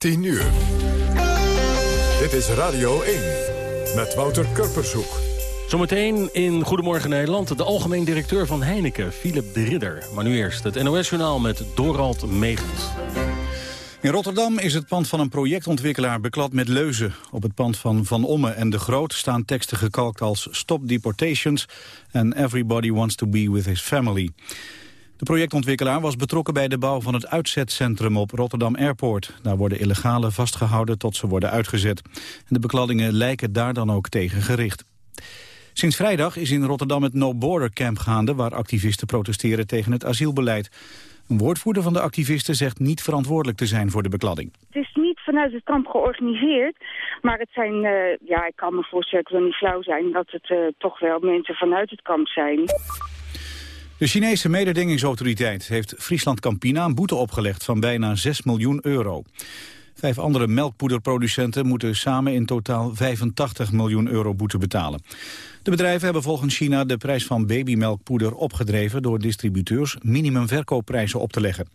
10 uur. Dit is Radio 1 met Wouter Kurpershoek. Zometeen in Goedemorgen Nederland de algemeen directeur van Heineken, Philip de Ridder. Maar nu eerst het NOS-journaal met Dorald Megens. In Rotterdam is het pand van een projectontwikkelaar beklad met leuzen. Op het pand van Van Omme en De Groot staan teksten gekalkt als Stop Deportations en Everybody Wants to Be With His Family. De projectontwikkelaar was betrokken bij de bouw van het uitzetcentrum op Rotterdam Airport. Daar worden illegalen vastgehouden tot ze worden uitgezet. En de bekladdingen lijken daar dan ook tegen gericht. Sinds vrijdag is in Rotterdam het No Border Camp gaande... waar activisten protesteren tegen het asielbeleid. Een woordvoerder van de activisten zegt niet verantwoordelijk te zijn voor de bekladding. Het is niet vanuit het kamp georganiseerd, maar het zijn, uh, ja, ik kan me voorstellen, ik wil niet flauw zijn, dat het uh, toch wel mensen vanuit het kamp zijn. De Chinese mededingingsautoriteit heeft Friesland Campina een boete opgelegd van bijna 6 miljoen euro. Vijf andere melkpoederproducenten moeten samen in totaal 85 miljoen euro boete betalen. De bedrijven hebben volgens China de prijs van babymelkpoeder opgedreven door distributeurs minimumverkoopprijzen op te leggen.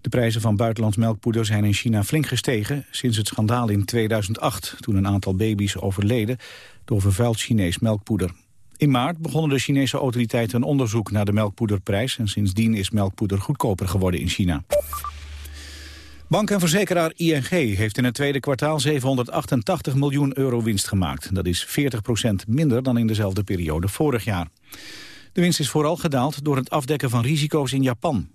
De prijzen van buitenlands melkpoeder zijn in China flink gestegen sinds het schandaal in 2008, toen een aantal baby's overleden door vervuild Chinees melkpoeder. In maart begonnen de Chinese autoriteiten een onderzoek naar de melkpoederprijs... en sindsdien is melkpoeder goedkoper geworden in China. Bank en verzekeraar ING heeft in het tweede kwartaal 788 miljoen euro winst gemaakt. Dat is 40% minder dan in dezelfde periode vorig jaar. De winst is vooral gedaald door het afdekken van risico's in Japan.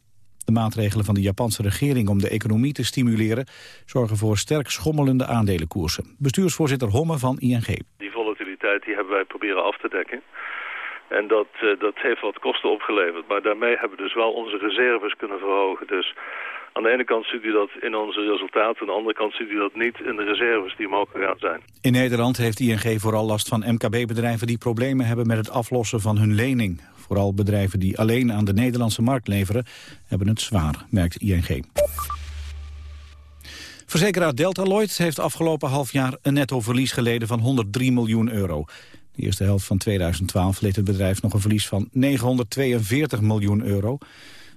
De maatregelen van de Japanse regering om de economie te stimuleren... zorgen voor sterk schommelende aandelenkoersen. Bestuursvoorzitter Homme van ING. Die hebben wij proberen af te dekken. En dat, uh, dat heeft wat kosten opgeleverd. Maar daarmee hebben we dus wel onze reserves kunnen verhogen. Dus aan de ene kant ziet u dat in onze resultaten, aan de andere kant ziet u dat niet in de reserves die omhoog gegaan zijn. In Nederland heeft ING vooral last van MKB-bedrijven die problemen hebben met het aflossen van hun lening. Vooral bedrijven die alleen aan de Nederlandse markt leveren, hebben het zwaar, merkt ING. Verzekeraar Delta Lloyd heeft afgelopen half jaar een nettoverlies geleden van 103 miljoen euro. De eerste helft van 2012 leed het bedrijf nog een verlies van 942 miljoen euro.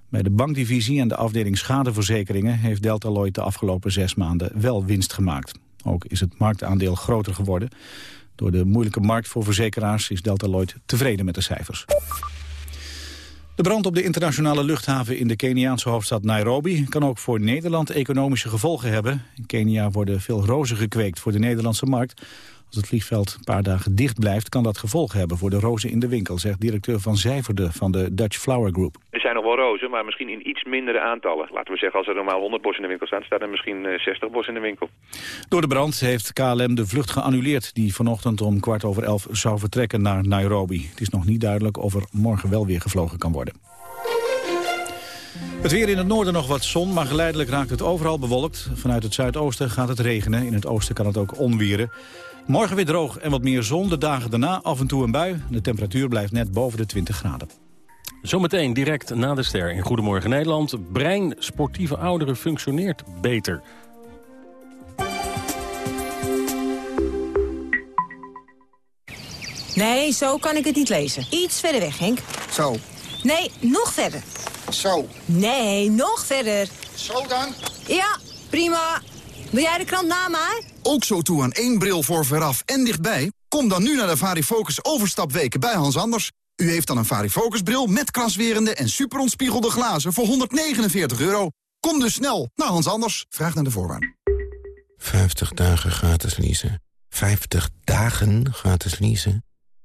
Bij de bankdivisie en de afdeling schadeverzekeringen heeft Delta Lloyd de afgelopen zes maanden wel winst gemaakt. Ook is het marktaandeel groter geworden. Door de moeilijke markt voor verzekeraars is Delta Lloyd tevreden met de cijfers. De brand op de internationale luchthaven in de Keniaanse hoofdstad Nairobi... kan ook voor Nederland economische gevolgen hebben. In Kenia worden veel rozen gekweekt voor de Nederlandse markt. Als het vliegveld een paar dagen dicht blijft... kan dat gevolgen hebben voor de rozen in de winkel... zegt directeur Van Zijverde van de Dutch Flower Group. Er zijn nog wel rozen, maar misschien in iets mindere aantallen. Laten we zeggen, als er normaal 100 bos in de winkel staan... staat er misschien 60 bos in de winkel. Door de brand heeft KLM de vlucht geannuleerd... die vanochtend om kwart over elf zou vertrekken naar Nairobi. Het is nog niet duidelijk of er morgen wel weer gevlogen kan worden. Het weer in het noorden nog wat zon, maar geleidelijk raakt het overal bewolkt. Vanuit het zuidoosten gaat het regenen. In het oosten kan het ook onwieren. Morgen weer droog en wat meer zon. De dagen daarna af en toe een bui. De temperatuur blijft net boven de 20 graden. Zometeen direct na de ster in Goedemorgen Nederland. Brein sportieve ouderen functioneert beter. Nee, zo kan ik het niet lezen. Iets verder weg, Henk. Zo. Nee, nog verder. Zo. Nee, nog verder. Zo dan? Ja, prima. Wil jij de krant na mij? Ook zo toe aan één bril voor veraf en dichtbij? Kom dan nu naar de Varifocus overstapweken bij Hans Anders. U heeft dan een Varifocus bril met kraswerende en superontspiegelde glazen voor 149 euro. Kom dus snel naar Hans Anders. Vraag naar de voorwaarden. 50 dagen gratis leasen. 50 dagen gratis leasen.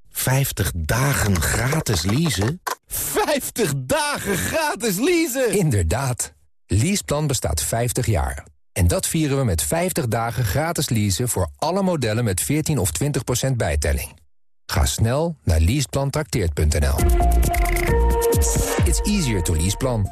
50 dagen gratis leasen? 50 dagen gratis leasen! Inderdaad. Leaseplan bestaat 50 jaar. En dat vieren we met 50 dagen gratis leasen voor alle modellen met 14 of 20% bijtelling. Ga snel naar leaseplantrakteert.nl. It's easier to leaseplan.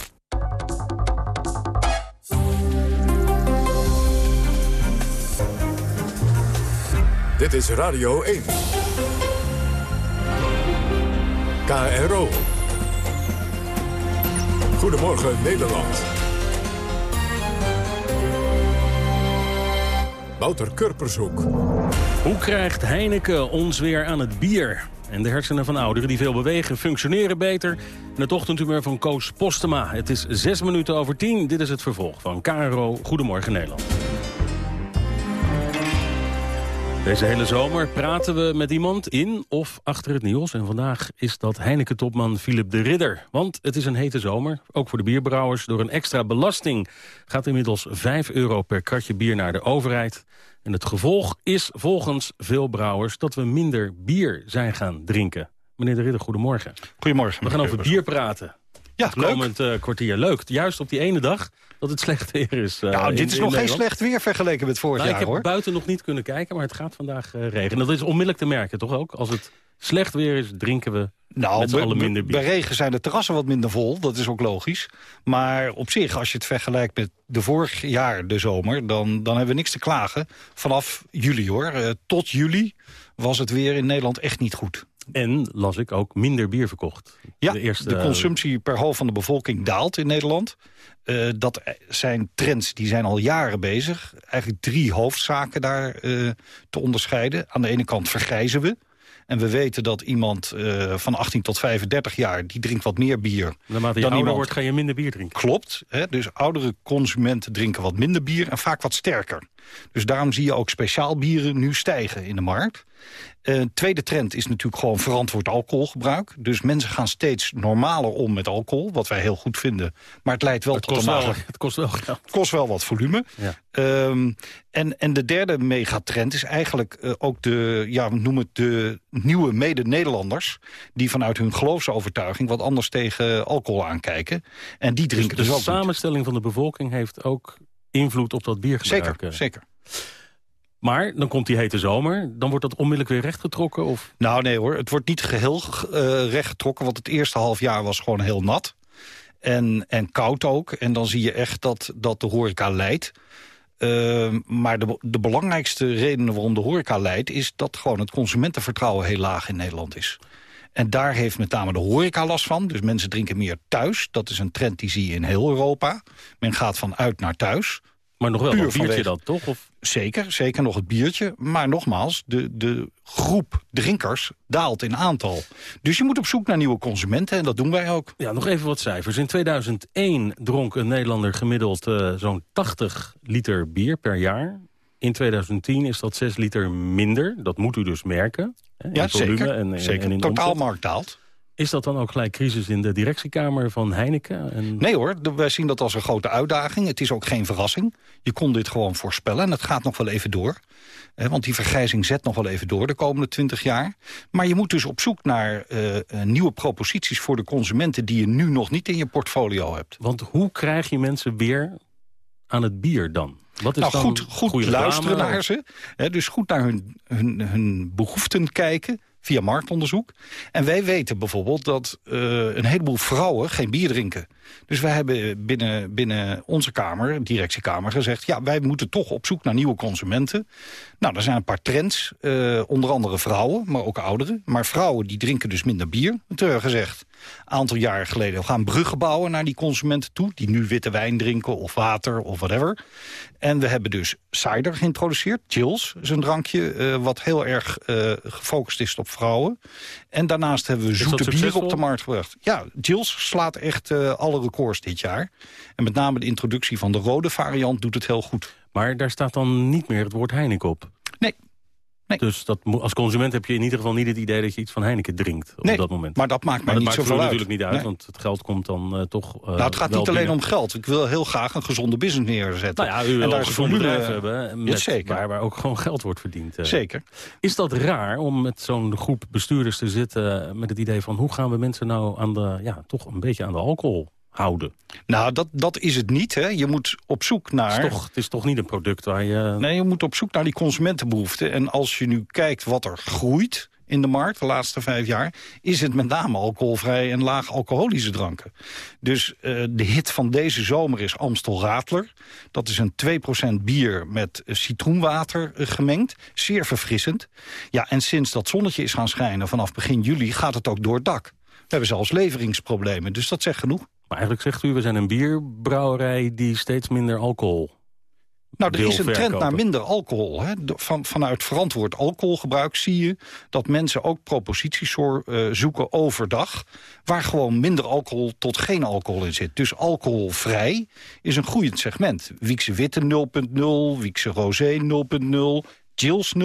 Dit is Radio 1. KRO. Goedemorgen Nederland. Wouter Kurpershoek. Hoe krijgt Heineken ons weer aan het bier? En de hersenen van ouderen die veel bewegen functioneren beter. En het ochtendhumeur van Koos Postema. Het is zes minuten over tien. Dit is het vervolg van KRO Goedemorgen Nederland. Deze hele zomer praten we met iemand in of achter het nieuws. En vandaag is dat Heineken-topman Philip de Ridder. Want het is een hete zomer, ook voor de bierbrouwers. Door een extra belasting gaat inmiddels 5 euro per kratje bier naar de overheid. En het gevolg is volgens veel brouwers dat we minder bier zijn gaan drinken. Meneer de Ridder, goedemorgen. Goedemorgen. We gaan over bier praten. Ja, het komend uh, kwartier. Leuk. Juist op die ene dag dat het slecht weer is. Uh, nou, dit is nog geen slecht weer vergeleken met vorig nou, jaar, ik heb hoor. buiten nog niet kunnen kijken, maar het gaat vandaag uh, regenen. Dat is onmiddellijk te merken, toch ook? Als het slecht weer is, drinken we nou, minder bier. Bij regen zijn de terrassen wat minder vol, dat is ook logisch. Maar op zich, als je het vergelijkt met de vorig jaar, de zomer... dan, dan hebben we niks te klagen. Vanaf juli, hoor. Uh, tot juli was het weer in Nederland echt niet goed. En, las ik, ook minder bier verkocht. Ja, de, eerste, de consumptie per hoofd van de bevolking daalt in Nederland. Uh, dat zijn trends die zijn al jaren bezig. Eigenlijk drie hoofdzaken daar uh, te onderscheiden. Aan de ene kant vergrijzen we. En we weten dat iemand uh, van 18 tot 35 jaar... die drinkt wat meer bier Naarmate je dan ouder iemand... wordt, ga je minder bier drinken. Klopt. Hè? Dus oudere consumenten drinken wat minder bier... en vaak wat sterker. Dus daarom zie je ook speciaal bieren nu stijgen in de markt. Uh, tweede trend is natuurlijk gewoon verantwoord alcoholgebruik. Dus mensen gaan steeds normaler om met alcohol, wat wij heel goed vinden. Maar het leidt wel het tot kost een wel. Het kost wel geld. Het kost wel wat volume. Ja. Um, en, en de derde megatrend is eigenlijk uh, ook de, ja, we noemen het de nieuwe mede-Nederlanders... die vanuit hun geloofsovertuiging wat anders tegen alcohol aankijken. En die drinken dus dus, de samenstelling niet. van de bevolking heeft ook invloed op dat biergebruik. Zeker, zeker. Maar dan komt die hete zomer, dan wordt dat onmiddellijk weer rechtgetrokken? Of? Nou nee hoor, het wordt niet geheel uh, rechtgetrokken... want het eerste half jaar was gewoon heel nat. En, en koud ook. En dan zie je echt dat, dat de horeca leidt. Uh, maar de, de belangrijkste reden waarom de horeca leidt... is dat gewoon het consumentenvertrouwen heel laag in Nederland is. En daar heeft met name de horeca last van. Dus mensen drinken meer thuis. Dat is een trend die zie je in heel Europa. Men gaat van uit naar thuis. Maar nog wel Puur een biertje vanwege- dan, toch? Of... Zeker, zeker nog het biertje. Maar nogmaals, de, de groep drinkers daalt in aantal. Dus je moet op zoek naar nieuwe consumenten en dat doen wij ook. Ja, nog even wat cijfers. In 2001 dronk een Nederlander gemiddeld uh, zo'n 80 liter bier per jaar. In 2010 is dat 6 liter minder. Dat moet u dus merken. Hè, in Ja, volume zeker. En, en, zeker. en in Totaalmarkt daalt. Is dat dan ook gelijk crisis in de directiekamer van Heineken? En... Nee hoor, wij zien dat als een grote uitdaging. Het is ook geen verrassing. Je kon dit gewoon voorspellen en het gaat nog wel even door. Eh, want die vergrijzing zet nog wel even door de komende 20 jaar. Maar je moet dus op zoek naar eh, eh, nieuwe proposities voor de consumenten... die je nu nog niet in je portfolio hebt. Want hoe krijg je mensen weer aan het bier dan? Wat is nou, dan goed, goed luisteren naar ze. Hè, dus goed naar hun, hun, hun behoeften kijken via marktonderzoek. En wij weten bijvoorbeeld dat uh, een heleboel vrouwen geen bier drinken. Dus wij hebben binnen, binnen onze kamer, directiekamer, gezegd... ja, wij moeten toch op zoek naar nieuwe consumenten. Nou, er zijn een paar trends, uh, onder andere vrouwen, maar ook ouderen. Maar vrouwen die drinken dus minder bier. Toen gezegd, een aantal jaren geleden... we gaan bruggen bouwen naar die consumenten toe... die nu witte wijn drinken of water of whatever. En we hebben dus cider geïntroduceerd. Chills is een drankje uh, wat heel erg gefocust is op vrouwen. En daarnaast hebben we zoete bier op de markt gebracht. Ja, Jills slaat echt uh, alle records dit jaar. En met name de introductie van de rode variant doet het heel goed. Maar daar staat dan niet meer het woord Heineken op? Nee. Nee. Dus dat, als consument heb je in ieder geval niet het idee dat je iets van Heineken drinkt op Nee, dat moment. maar dat maakt mij Maar dat niet maakt zoveel uit. natuurlijk niet uit, Nee. want het geld komt dan uh, toch uh, Nou, het gaat niet alleen binnen. om geld. Ik wil heel graag een gezonde business neerzetten. Nou ja, u en daar een gezond hebben, met, zeker. Waar, waar ook gewoon geld wordt verdiend. eh. Zeker. Is dat raar om met zo'n groep bestuurders te zitten... met het idee van hoe gaan we mensen nou aan de, ja, toch een beetje aan de alcohol houden? Nou, dat, dat is het niet. Hè. Je moet op zoek naar... Het is, toch, het is toch niet een product waar je... Nee, je moet op zoek naar die consumentenbehoeften. En als je nu kijkt wat er groeit in de markt de laatste vijf jaar... is het met name alcoholvrij en laag alcoholische dranken. Dus uh, de hit van deze zomer is Amstel Radler. Dat is een 2% bier met citroenwater uh, gemengd. Zeer verfrissend. Ja, en sinds dat zonnetje is gaan schijnen vanaf begin juli... gaat het ook door het dak. We hebben zelfs leveringsproblemen, dus dat zegt genoeg. Maar eigenlijk zegt u, we zijn een bierbrouwerij die steeds minder alcohol nou, er is een trend naar minder alcohol. Hè. Van, vanuit verantwoord alcoholgebruik zie je dat mensen ook proposities uh, zoeken overdag... waar gewoon minder alcohol tot geen alcohol in zit. Dus alcoholvrij is een groeiend segment. Wiekse Witte 0.0, Wiekse Rosé 0.0... Jills 0.0.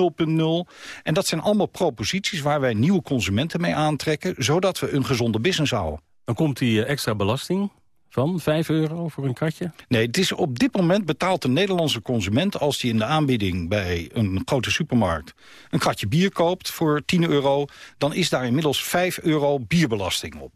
En dat zijn allemaal proposities waar wij nieuwe consumenten mee aantrekken... zodat we een gezonde business houden. Dan komt die eh, extra belasting van 5 euro voor een kratje? Nee, het is op dit moment betaalt de Nederlandse consument... als hij in de aanbieding bij een grote supermarkt... een kratje bier koopt voor 10 euro... dan is daar inmiddels 5 euro bierbelasting op.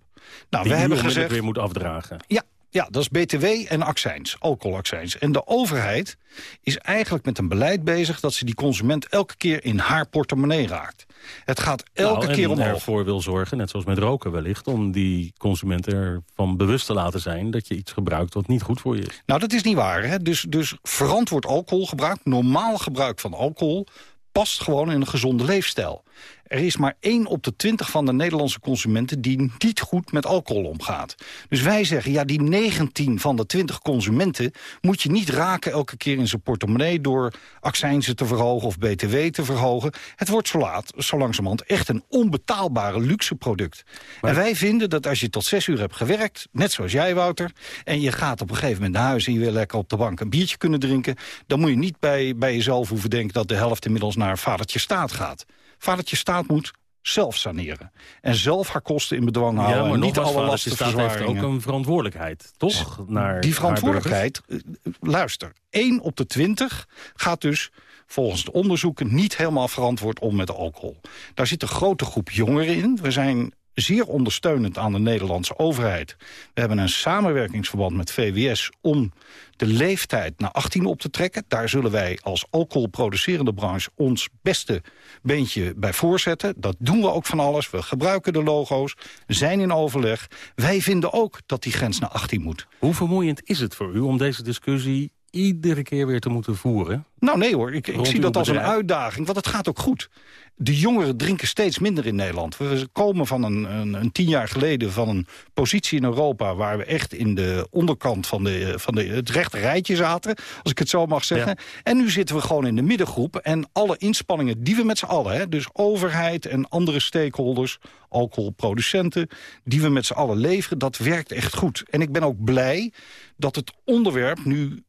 Nou, we hebben gezegd weer moet afdragen. Ja, ja, dat is BTW en accijns, alcoholaccijns. En de overheid is eigenlijk met een beleid bezig... dat ze die consument elke keer in haar portemonnee raakt. Het gaat elke nou, keer omhoog. ervoor wil zorgen, net zoals met roken wellicht... om die consument ervan bewust te laten zijn... dat je iets gebruikt wat niet goed voor je is. Nou, dat is niet waar. Hè? Dus, dus verantwoord alcoholgebruik, normaal gebruik van alcohol... past gewoon in een gezonde leefstijl. Er is maar 1 op de 20 van de Nederlandse consumenten... die niet goed met alcohol omgaat. Dus wij zeggen, ja, die 19 van de 20 consumenten... moet je niet raken elke keer in zijn portemonnee... door accijnzen te verhogen of btw te verhogen. Het wordt zo laat, zo langzamerhand, echt een onbetaalbare luxe product. En wij vinden dat als je tot 6 uur hebt gewerkt... net zoals jij, Wouter... en je gaat op een gegeven moment naar huis... en je wil lekker op de bank een biertje kunnen drinken... dan moet je niet bij, bij jezelf hoeven denken... dat de helft inmiddels naar vadertje staat gaat. Vadertje staat moet zelf saneren. En zelf haar kosten in bedwang houden. Ja, maar en niet alle lasten staat heeft ook een verantwoordelijkheid, toch? Naar Die verantwoordelijkheid, eh, luister, 1 op de 20 gaat dus volgens de onderzoeken niet helemaal verantwoord om met alcohol. Daar zit een grote groep jongeren in. We zijn zeer ondersteunend aan de Nederlandse overheid. We hebben een samenwerkingsverband met VWS om de leeftijd naar 18 op te trekken. Daar zullen wij als alcoholproducerende branche ons beste beentje bij voorzetten. Dat doen we ook van alles. We gebruiken de logo's, zijn in overleg. Wij vinden ook dat die grens naar 18 moet. Hoe vermoeiend is het voor u om deze discussie iedere keer weer te moeten voeren? Nou nee hoor, ik, ik zie dat als een uitdaging, want het gaat ook goed. De jongeren drinken steeds minder in Nederland. We komen van een, een, een, tien jaar geleden van een positie in Europa... waar we echt in de onderkant van, de, van de, het rechte rijtje zaten, als ik het zo mag zeggen. En nu zitten we gewoon in de middengroep. En alle inspanningen die we met z'n allen, hè, dus overheid en andere stakeholders... alcoholproducenten, die we met z'n allen leveren, dat werkt echt goed. En ik ben ook blij dat het onderwerp nu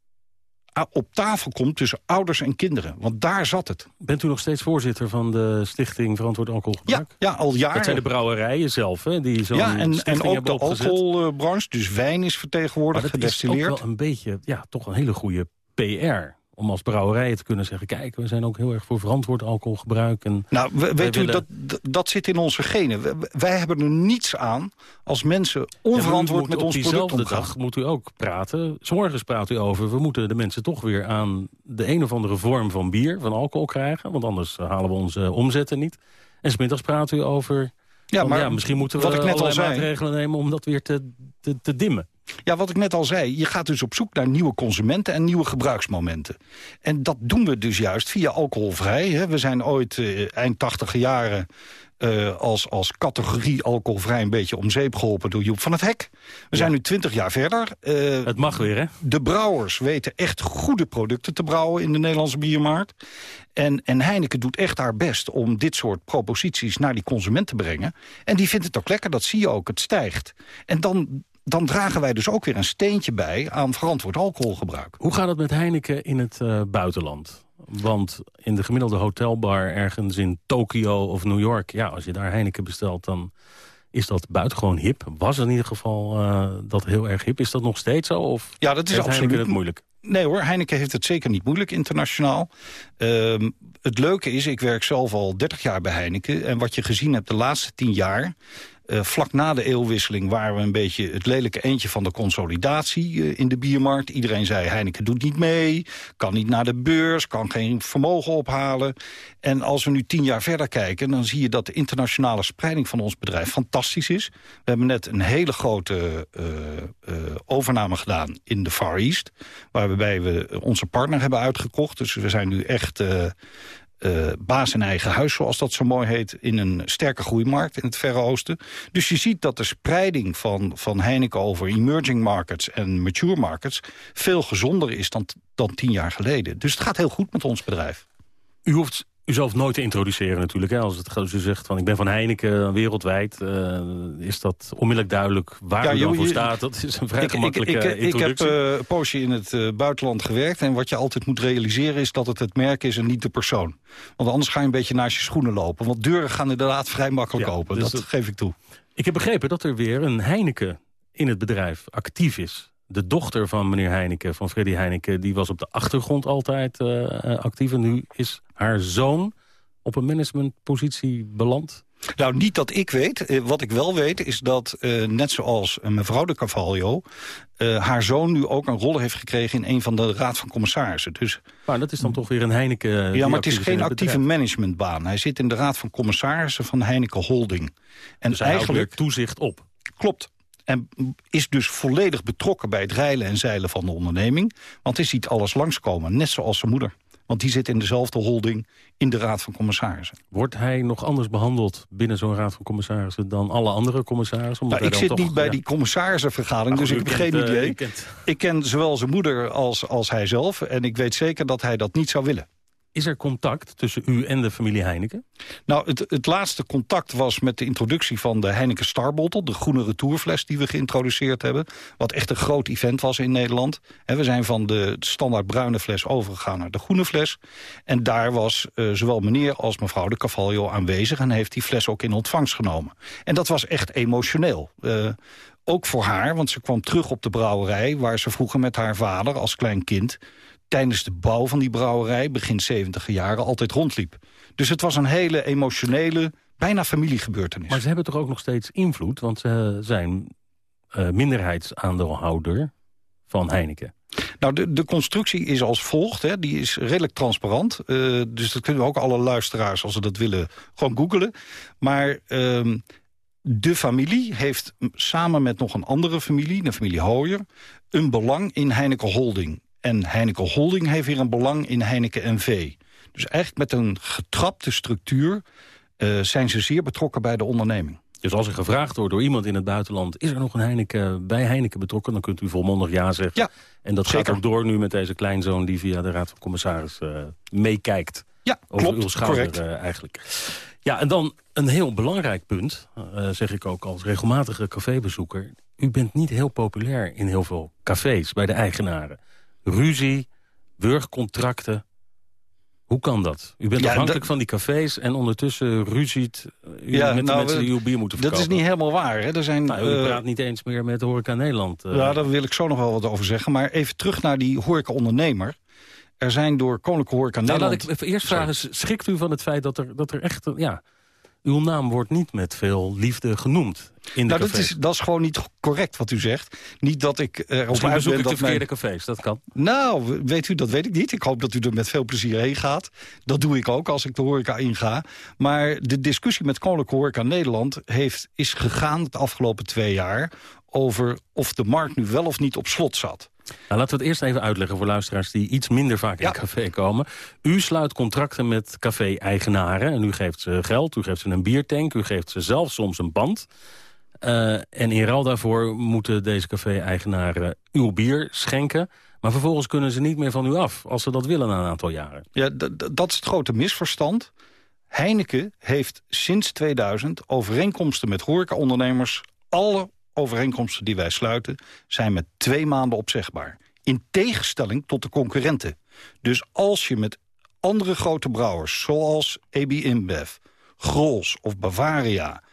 op tafel komt tussen ouders en kinderen. Want daar zat het. Bent u nog steeds voorzitter van de Stichting Verantwoord Alcoholgebruik? Ja, ja al jaren. Dat zijn de brouwerijen zelf, hè? Die zo'n ja, en, en ook de alcoholbranche, dus wijn is vertegenwoordigd, gedestilleerd. is ook wel een beetje, ja, toch een hele goede PR om als brouwerijen te kunnen zeggen... kijk, we zijn ook heel erg voor verantwoord alcoholgebruik. En nou, weet u, dat, dat zit in onze genen. Wij hebben er niets aan als mensen onverantwoord met ons product omgaan. dag moet u ook praten. S'morgens praat u over, we moeten de mensen toch weer aan... de een of andere vorm van bier, van alcohol krijgen. Want anders halen we onze omzetten niet. En smiddags praat u over... Ja, maar ja, misschien moeten we wat ik net al zei, maatregelen nemen om dat weer te, te, te dimmen. Ja, wat ik net al zei, je gaat dus op zoek naar nieuwe consumenten en nieuwe gebruiksmomenten. En dat doen we dus juist via alcoholvrij. Hè. We zijn ooit uh, eind tachtige jaren uh, als, als categorie alcoholvrij een beetje om zeep geholpen door Joep van het Hek. We zijn nu twintig jaar verder. Uh, het mag weer, hè? De brouwers weten echt goede producten te brouwen in de Nederlandse biermarkt. En, en Heineken doet echt haar best om dit soort proposities naar die consument te brengen. En die vindt het ook lekker, dat zie je ook, het stijgt. En dan, dan dragen wij dus ook weer een steentje bij aan verantwoord alcoholgebruik. Hoe gaat het met Heineken in het uh, buitenland? Want in de gemiddelde hotelbar ergens in Tokio of New York... ja, als je daar Heineken bestelt, dan is dat buitengewoon hip. Was in ieder geval uh, dat heel erg hip. Is dat nog steeds zo? Of ja, dat is absoluut Heineken het moeilijk? Nee hoor, Heineken heeft het zeker niet moeilijk internationaal. Uh, het leuke is, ik werk zelf al 30 jaar bij Heineken... en wat je gezien hebt de laatste 10 jaar... Eh, vlak na de eeuwwisseling waren we een beetje het lelijke eentje van de consolidatie eh, in de biermarkt. Iedereen zei Heineken doet niet mee, kan niet naar de beurs, kan geen vermogen ophalen. En als we nu tien jaar verder kijken, dan zie je dat de internationale spreiding van ons bedrijf fantastisch is. We hebben net een hele grote uh, overname gedaan in de Far East, waarbij we onze partner hebben uitgekocht. Dus we zijn nu echt uh, baas in eigen huis, zoals dat zo mooi heet... in een sterke groeimarkt in het Verre Oosten. Dus je ziet dat de spreiding van, van Heineken over emerging markets en mature markets... veel gezonder is dan, dan tien jaar geleden. Dus het gaat heel goed met ons bedrijf. U hoeft uzelf nooit te introduceren natuurlijk. Hè? Als, het, als u zegt van ik ben van Heineken wereldwijd... Uh, is dat onmiddellijk duidelijk waar ja, u dan voor staat. Dat is een vrij ik, gemakkelijke ik, ik, introductie. Ik heb uh, een poosje in het uh, buitenland gewerkt... en wat je altijd moet realiseren is dat het het merk is en niet de persoon. Want anders ga je een beetje naast je schoenen lopen. Want deuren gaan inderdaad vrij makkelijk ja, open. Dus dat, dat geef ik toe. Ik heb begrepen dat er weer een Heineken in het bedrijf actief is de dochter van meneer Heineken, van Freddy Heineken... die was op de achtergrond altijd uh, actief. En nu is haar zoon op een managementpositie beland. Nou, niet dat ik weet. Eh, wat ik wel weet is dat, uh, net zoals mevrouw de Carvalho... Uh, haar zoon nu ook een rol heeft gekregen in een van de raad van commissarissen. Dus, maar dat is dan toch weer een Heineken... Ja, maar het is geen actieve managementbaan. Hij zit in de raad van commissarissen van Heineken Holding. En dus eigenlijk toezicht op. Klopt. En is dus volledig betrokken bij het reilen en zeilen van de onderneming. Want hij ziet alles langskomen, net zoals zijn moeder. Want die zit in dezelfde holding in de Raad van Commissarissen. Wordt hij nog anders behandeld binnen zo'n Raad van Commissarissen... dan alle andere commissarissen? Nou, ik zit niet bij die commissarissenvergadering, dus ik heb geen uh, idee. Ik ken zowel zijn moeder als, als hij zelf. En ik weet zeker dat hij dat niet zou willen. Is er contact tussen u en de familie Heineken? Nou, het, het laatste contact was met de introductie van de Heineken Starbottle... de groene retourfles die we geïntroduceerd hebben. Wat echt een groot event was in Nederland. we zijn van de standaard bruine fles overgegaan naar de groene fles. En daar was uh, zowel meneer als mevrouw de Cavallo aanwezig... en heeft die fles ook in ontvangst genomen. En dat was echt emotioneel. Uh, ook voor haar, want ze kwam terug op de brouwerij... waar ze vroeger met haar vader als klein kind tijdens de bouw van die brouwerij, begin 70 jaren, altijd rondliep. Dus het was een hele emotionele, bijna familiegebeurtenis. Maar ze hebben toch ook nog steeds invloed, want ze zijn uh, minderheidsaandeelhouder van Heineken. Nou, de, de constructie is als volgt. Hè. Die is redelijk transparant. Uh, dus dat kunnen we ook alle luisteraars, als ze dat willen, gewoon googelen. Maar uh, de familie heeft samen met nog een andere familie, de familie Hooyer... een belang in Heineken Holding. En Heineken Holding heeft weer een belang in Heineken NV. Dus eigenlijk met een getrapte structuur uh, zijn ze zeer betrokken bij de onderneming. Dus als er gevraagd wordt door iemand in het buitenland... is er nog een Heineken bij Heineken betrokken... dan kunt u volmondig ja zeggen. Ja, en dat zeker. gaat ook door nu met deze kleinzoon... die via de Raad van Commissaris uh, meekijkt. Ja, over klopt, uw schouder, correct. Uh, eigenlijk. Ja, en dan een heel belangrijk punt, zeg ik ook als regelmatige cafébezoeker. U bent niet heel populair in heel veel cafés bij de eigenaren ruzie, wurgcontracten. Hoe kan dat? U bent afhankelijk van die cafés en ondertussen ruziet u ja, met nou, de mensen die uw bier moeten verkopen. Dat is niet helemaal waar. Hè? Er zijn, nou, u uh, praat niet eens meer met de Horeca Nederland. Uh. Ja, daar wil ik zo nog wel wat over zeggen. Maar even terug naar die horeca-ondernemer. Er zijn door Koninklijke Horeca nou, Nederland... Laat ik even eerst vragen, schikt u van het feit dat er, dat er echt... Ja, uw naam wordt niet met veel liefde genoemd in de nou, dat is, dat is gewoon niet correct wat u zegt. Niet dat ik erop Misschien ben dat de verkeerde cafés, dat kan. Nou, weet u, dat weet ik niet. Ik hoop dat u er met veel plezier heen gaat. Dat doe ik ook als ik de horeca inga. Maar de discussie met Koninklijke Horeca Nederland... Heeft, is gegaan de afgelopen twee jaar... over of de markt nu wel of niet op slot zat. Nou, laten we het eerst even uitleggen voor luisteraars die iets minder vaak in ja. café komen. U sluit contracten met café-eigenaren en u geeft ze geld, u geeft ze een biertank, u geeft ze zelf soms een band. Uh, en in ruil daarvoor moeten deze café-eigenaren uw bier schenken. Maar vervolgens kunnen ze niet meer van u af, als ze dat willen na een aantal jaren. Ja, dat is het grote misverstand. Heineken heeft sinds 2000 overeenkomsten met horecaondernemers... alle overeenkomsten die wij sluiten zijn met twee maanden opzegbaar. In tegenstelling tot de concurrenten. Dus als je met andere grote brouwers, zoals AB InBev, Grols of Bavaria...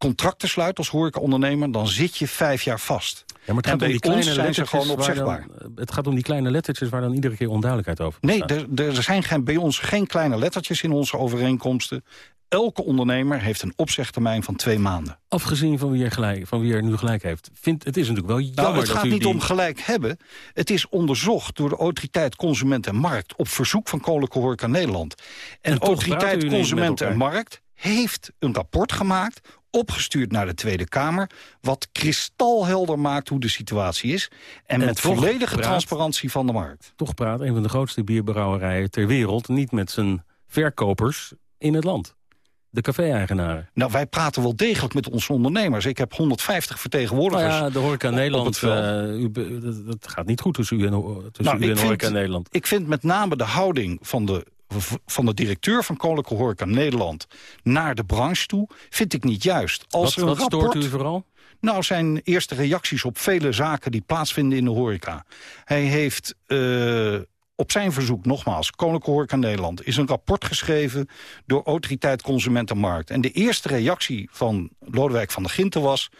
contracten sluit als horecaondernemer, dan zit je vijf jaar vast. Ja, maar het gaat om die kleine zijn ze gewoon opzegbaar. Dan, het gaat om die kleine lettertjes waar dan iedere keer onduidelijkheid over Nee, er, er zijn geen, bij ons geen kleine lettertjes in onze overeenkomsten. elke ondernemer heeft een opzegtermijn van twee maanden. Afgezien van wie er, gelijk, van wie er nu gelijk heeft. Vindt, het is natuurlijk wel jammer Nou, het dat gaat niet die- om gelijk hebben. Het is onderzocht door de Autoriteit Consument en Markt... op verzoek van Koninklijke Horeca Nederland. En, En Autoriteit Consument en. Markt heeft een rapport gemaakt... opgestuurd naar de Tweede Kamer... wat kristalhelder maakt hoe de situatie is... en, En met volledige praat- transparantie van de markt. Toch praat een van de grootste bierbrouwerijen ter wereld... niet met zijn verkopers in het land. De café-eigenaren. Nou, wij praten wel degelijk met onze ondernemers. Ik heb 150 Nou vertegenwoordigers ja, de horeca op Nederland, het veld. eh, u, be- dat, gaat niet goed tussen u en, tussen Nou, u en vind- horeca Nederland. Ik vind met name de houding van de, van de directeur van Koninklijke Horeca Nederland... naar de branche toe, vind ik niet juist. Als Wat, wat stoort u vooral? Nou, zijn eerste reacties op vele zaken die plaatsvinden in de horeca. Hij heeft eh, op zijn verzoek, nogmaals, Koninklijke Horeca Nederland... is een rapport geschreven door Autoriteit Consument en Markt. En de eerste reactie van Lodewijk van der Ginten was...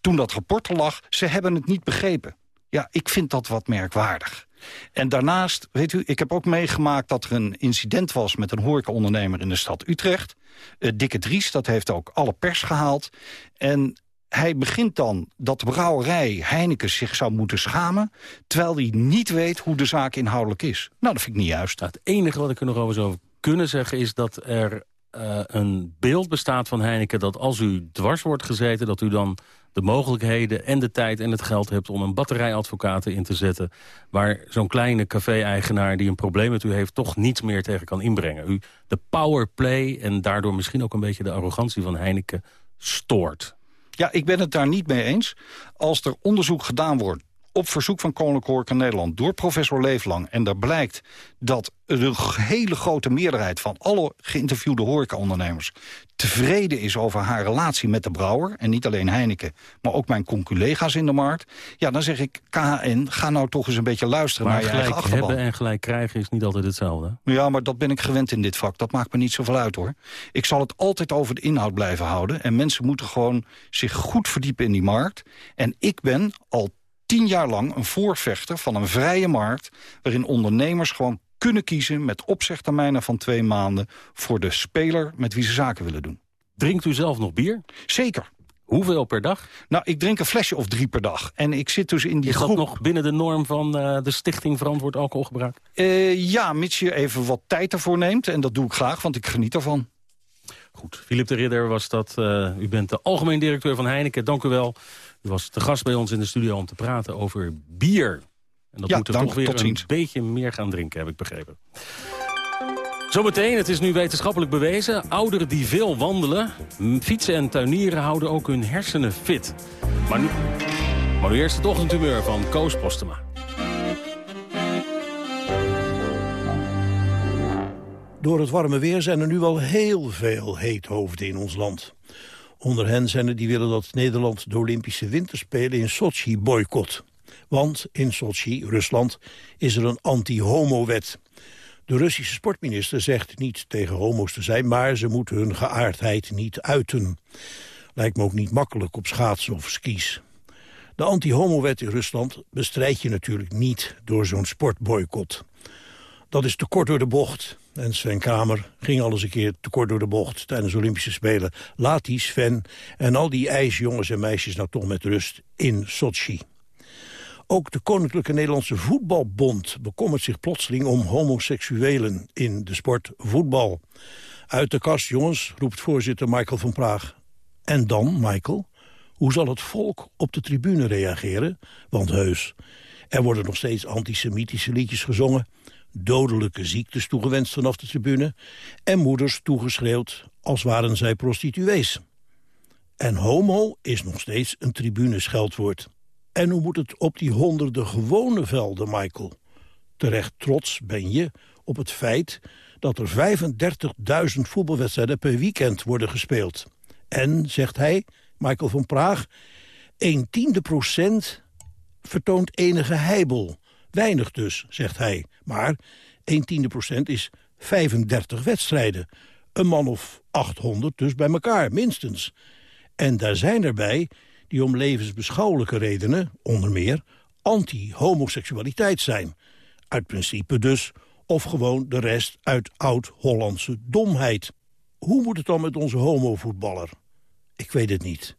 toen dat rapport er lag, ze hebben het niet begrepen. Ja, ik vind dat wat merkwaardig. En daarnaast, weet u, ik heb ook meegemaakt dat er een incident was... met een horecaondernemer in de stad Utrecht. Eh, Dikke Dries, dat heeft ook alle pers gehaald. En hij begint dan dat de brouwerij Heineken zich zou moeten schamen... terwijl hij niet weet hoe de zaak inhoudelijk is. Nou, dat vind ik niet juist. Nou, het enige wat ik er nog over zou kunnen zeggen is dat er eh, een beeld bestaat van Heineken... dat als u dwars wordt gezeten, dat u dan de mogelijkheden en de tijd en het geld hebt... om een batterijadvocaten in te zetten... waar zo'n kleine café-eigenaar die een probleem met u heeft... toch niets meer tegen kan inbrengen. U de powerplay en daardoor misschien ook een beetje de arrogantie van Heineken stoort. Ja, ik ben het daar niet mee eens. Als er onderzoek gedaan wordt op verzoek van Koninklijke Horeca Nederland... door professor Leeflang, en daar blijkt dat de hele grote meerderheid... van alle geïnterviewde horecaondernemers tevreden is over haar relatie met de brouwer... en niet alleen Heineken, maar ook mijn conculega's in de markt... ja, dan zeg ik, KHN, ga nou toch eens een beetje luisteren Maar naar je eigen achterban. hebben en gelijk krijgen is niet altijd hetzelfde. Ja, maar dat ben ik gewend in dit vak. Dat maakt me niet zoveel uit, hoor. Ik zal het altijd over de inhoud blijven houden. En mensen moeten gewoon zich goed verdiepen in die markt. En ik ben al tien jaar lang een voorvechter van een vrije markt... waarin ondernemers gewoon kunnen kiezen met opzegtermijnen van twee maanden... voor de speler met wie ze zaken willen doen. Drinkt u zelf nog bier? Zeker. Hoeveel per dag? Nou, ik drink een flesje of drie per dag. En ik zit dus in die Is dat groep... nog binnen de norm van eh, de Stichting Verantwoord Alcoholgebruik? Eh, ja, mits je even wat tijd ervoor neemt. En dat doe ik graag, want ik geniet ervan. Goed, Philip de Ridder was dat. eh, u bent de algemeen directeur van Heineken. Dank u wel. U was te gast bij ons in de studio om te praten over bier. En dat Ja, we dank. toch weer Tot een ziens. beetje meer gaan drinken, heb ik begrepen. Zometeen, het is nu wetenschappelijk bewezen. Ouderen die veel wandelen, fietsen en tuinieren houden ook hun hersenen fit. Maar nu, maar nu eerst het ochtendhumeur van Koos Postema. Door het warme weer zijn er nu al heel veel heethoofden in ons land. Onder hen zijn er die willen dat Nederland de Olympische Winterspelen in Sochi boycott. Want in Sochi, Rusland, is er een anti-homo-wet. De Russische sportminister zegt niet tegen homo's te zijn... maar ze moeten hun geaardheid niet uiten. Lijkt me ook niet makkelijk op schaatsen of skis. De anti-homo-wet in Rusland bestrijd je natuurlijk niet door zo'n sportboycott. Dat is te kort door de bocht. En Sven Kramer ging al eens een keer te kort door de bocht tijdens de Olympische Spelen. Laat die Sven en al die ijsjongens en meisjes nou toch met rust in Sochi. Ook de Koninklijke Nederlandse Voetbalbond bekommert zich plotseling om homoseksuelen in de sport voetbal. Uit de kast, jongens, roept voorzitter Michael van Praag. En dan, Michael, hoe zal het volk op de tribune reageren? Want heus, er worden nog steeds antisemitische liedjes gezongen... dodelijke ziektes toegewenst vanaf de tribune... en moeders toegeschreeuwd als waren zij prostituees. En homo is nog steeds een tribunescheldwoord. En hoe moet het op die honderden gewone velden, Michael? Terecht trots ben je op het feit dat er 35.000 voetbalwedstrijden per weekend worden gespeeld. En, zegt hij, Michael van Praag, een tiende procent vertoont enige heibel. Weinig dus, zegt hij. Maar een tiende procent is 35 wedstrijden. Een man of 800 dus bij elkaar, minstens. En daar zijn erbij die om levensbeschouwelijke redenen, onder meer, anti-homoseksualiteit zijn. Uit principe dus, of gewoon de rest uit oud-Hollandse domheid. hoe moet het dan met onze homovoetballer? Ik weet het niet.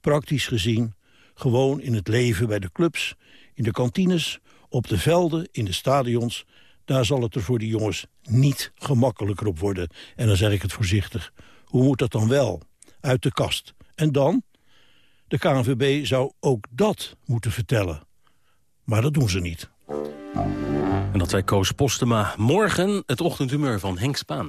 Praktisch gezien, gewoon in het leven bij de clubs, in de kantines, op de velden, in de stadions... daar zal het er voor die jongens niet gemakkelijker op worden. En dan zeg ik het voorzichtig. Hoe moet dat dan wel? Uit de kast. En dan? De KNVB zou ook dat moeten vertellen. Maar dat doen ze niet. En dat zei Koos Postema. Morgen het ochtendhumeur van Henk Spaan.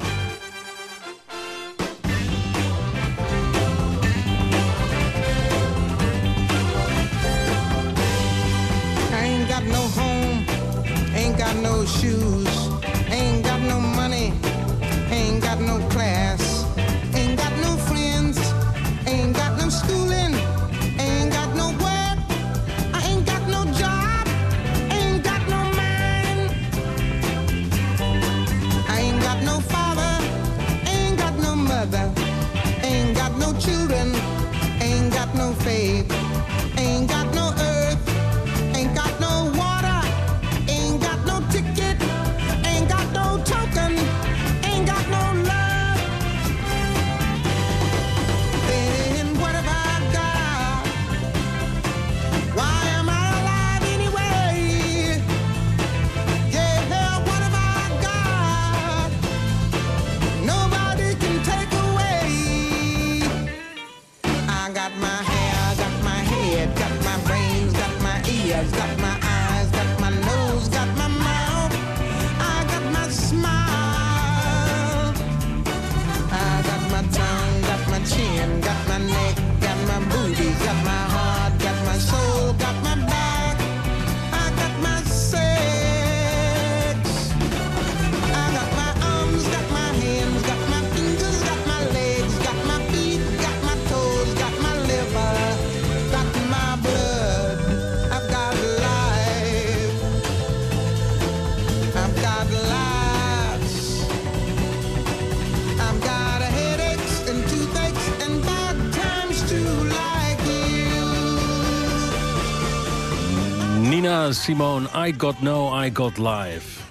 Simone, I Got No, I Got Live.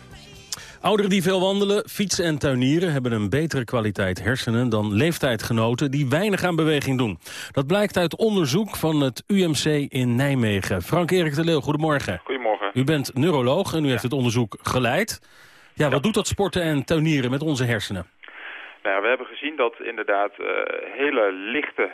Ouderen die veel wandelen, fietsen en tuinieren... hebben een betere kwaliteit hersenen dan leeftijdgenoten... die weinig aan beweging doen. Dat blijkt uit onderzoek van het UMC in Nijmegen. Frank-Erik de Leeuw, goedemorgen. Goedemorgen. U bent neuroloog en u heeft het onderzoek geleid. Ja, wat doet dat sporten en tuinieren met onze hersenen? Nou, we hebben gezien dat inderdaad eh, hele lichte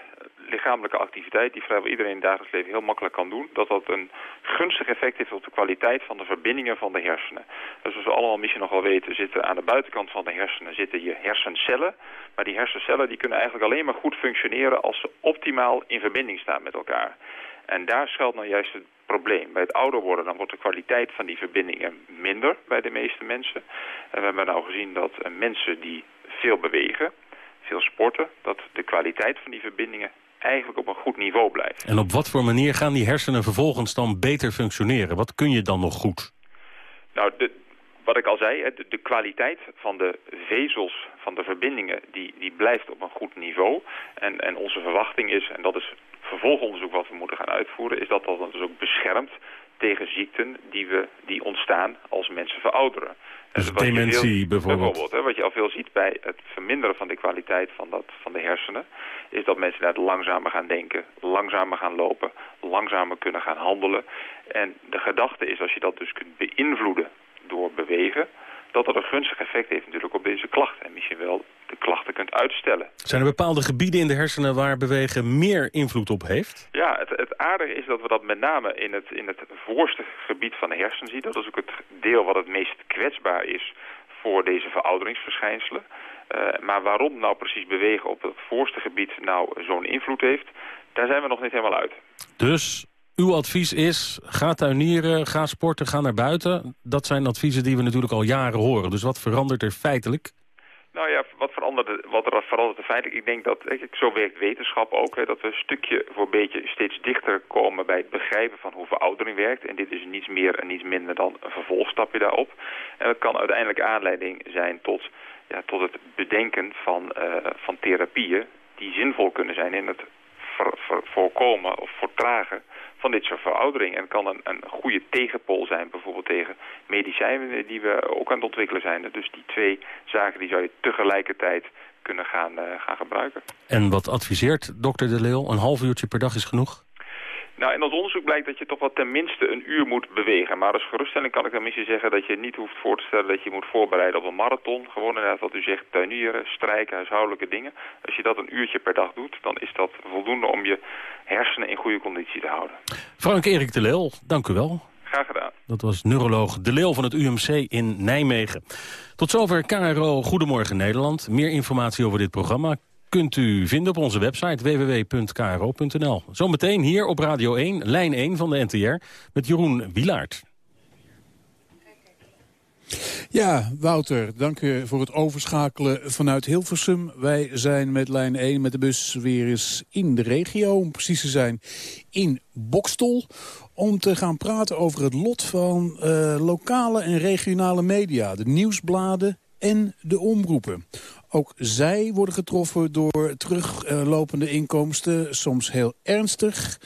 lichamelijke activiteit... die vrijwel iedereen in het dagelijks leven heel makkelijk kan doen... dat dat een gunstig effect heeft op de kwaliteit van de verbindingen van de hersenen. Dus zoals we allemaal misschien nog wel weten... zitten aan de buitenkant van de hersenen zitten je hersencellen. Maar die hersencellen die kunnen eigenlijk alleen maar goed functioneren... als ze optimaal in verbinding staan met elkaar. En daar schuilt nou juist het probleem. Bij het ouder worden dan wordt de kwaliteit van die verbindingen minder bij de meeste mensen. En we hebben nou gezien dat eh, mensen die veel bewegen, veel sporten... dat de kwaliteit van die verbindingen eigenlijk op een goed niveau blijft. En op wat voor manier gaan die hersenen vervolgens dan beter functioneren? Wat kun je dan nog goed? Nou, de, wat ik al zei, de, de kwaliteit van de vezels, van de verbindingen, die, die blijft op een goed niveau. En, en onze verwachting is, en dat is vervolgonderzoek wat we moeten gaan uitvoeren, is dat dat dus ook beschermt tegen ziekten die, we, die ontstaan als mensen verouderen. Dus wat je dementie veel- bijvoorbeeld. bijvoorbeeld hè, wat je al veel ziet bij het verminderen van de kwaliteit van, dat, van de hersenen... is dat mensen inderdaad langzamer gaan denken, langzamer gaan lopen... langzamer kunnen gaan handelen. En de gedachte is als je dat dus kunt beïnvloeden door bewegen... dat dat een gunstig effect heeft natuurlijk op deze klachten. En misschien wel de klachten kunt uitstellen. Zijn er bepaalde gebieden in de hersenen waar bewegen meer invloed op heeft? Ja, het, het aardige is dat we dat met name in het, in het voorste gebied van de hersen zien. Dat is ook het deel wat het meest kwetsbaar is voor deze verouderingsverschijnselen. Eh, maar waarom nou precies bewegen op het voorste gebied nou zo'n invloed heeft, daar zijn we nog niet helemaal uit. Dus uw advies is, ga tuinieren, ga sporten, ga naar buiten. Dat zijn adviezen die we natuurlijk al jaren horen. Dus wat verandert er feitelijk? Nou ja, wat verandert, wat er verandert er feitelijk? Ik denk dat, zo werkt wetenschap ook, hè, dat we stukje voor beetje steeds dichter komen bij het begrijpen van hoe veroudering werkt. En dit is niets meer en niets minder dan een vervolgstapje daarop. En dat kan uiteindelijk aanleiding zijn tot, ja, tot het bedenken van, eh, van therapieën die zinvol kunnen zijn in het voorkomen of vertragen van dit soort veroudering. En kan een, een goede tegenpol zijn, bijvoorbeeld tegen medicijnen die we ook aan het ontwikkelen zijn. Dus die twee zaken die zou je tegelijkertijd kunnen gaan, eh, gaan gebruiken. En wat adviseert dokter De Leeuw? Een half uurtje per dag is genoeg? Nou, in ons onderzoek blijkt dat je toch wel tenminste een uur moet bewegen. Maar als geruststelling kan ik tenminste zeggen dat je niet hoeft voor te stellen dat je moet voorbereiden op een marathon. Gewoon inderdaad wat u zegt, tuinieren, strijken, huishoudelijke dingen. Als je dat een uurtje per dag doet, dan is dat voldoende om je hersenen in goede conditie te houden. Frank Erik De Leeuw, dank u wel. Graag gedaan. Dat was neuroloog De Leeuw van het UMC in Nijmegen. Tot zover KRO Goedemorgen Nederland. Meer informatie over dit programma kunt u vinden op onze website www.kro.nl. Zometeen hier op Radio 1, lijn 1 van de NTR, met Jeroen Wilaert. Ja, Wouter, dank u voor het overschakelen vanuit Hilversum. Wij zijn met lijn 1 met de bus weer eens in de regio, om precies te zijn in Bokstol... om te gaan praten over het lot van eh, lokale en regionale media... de nieuwsbladen en de omroepen. Ook zij worden getroffen door teruglopende inkomsten, soms heel ernstig.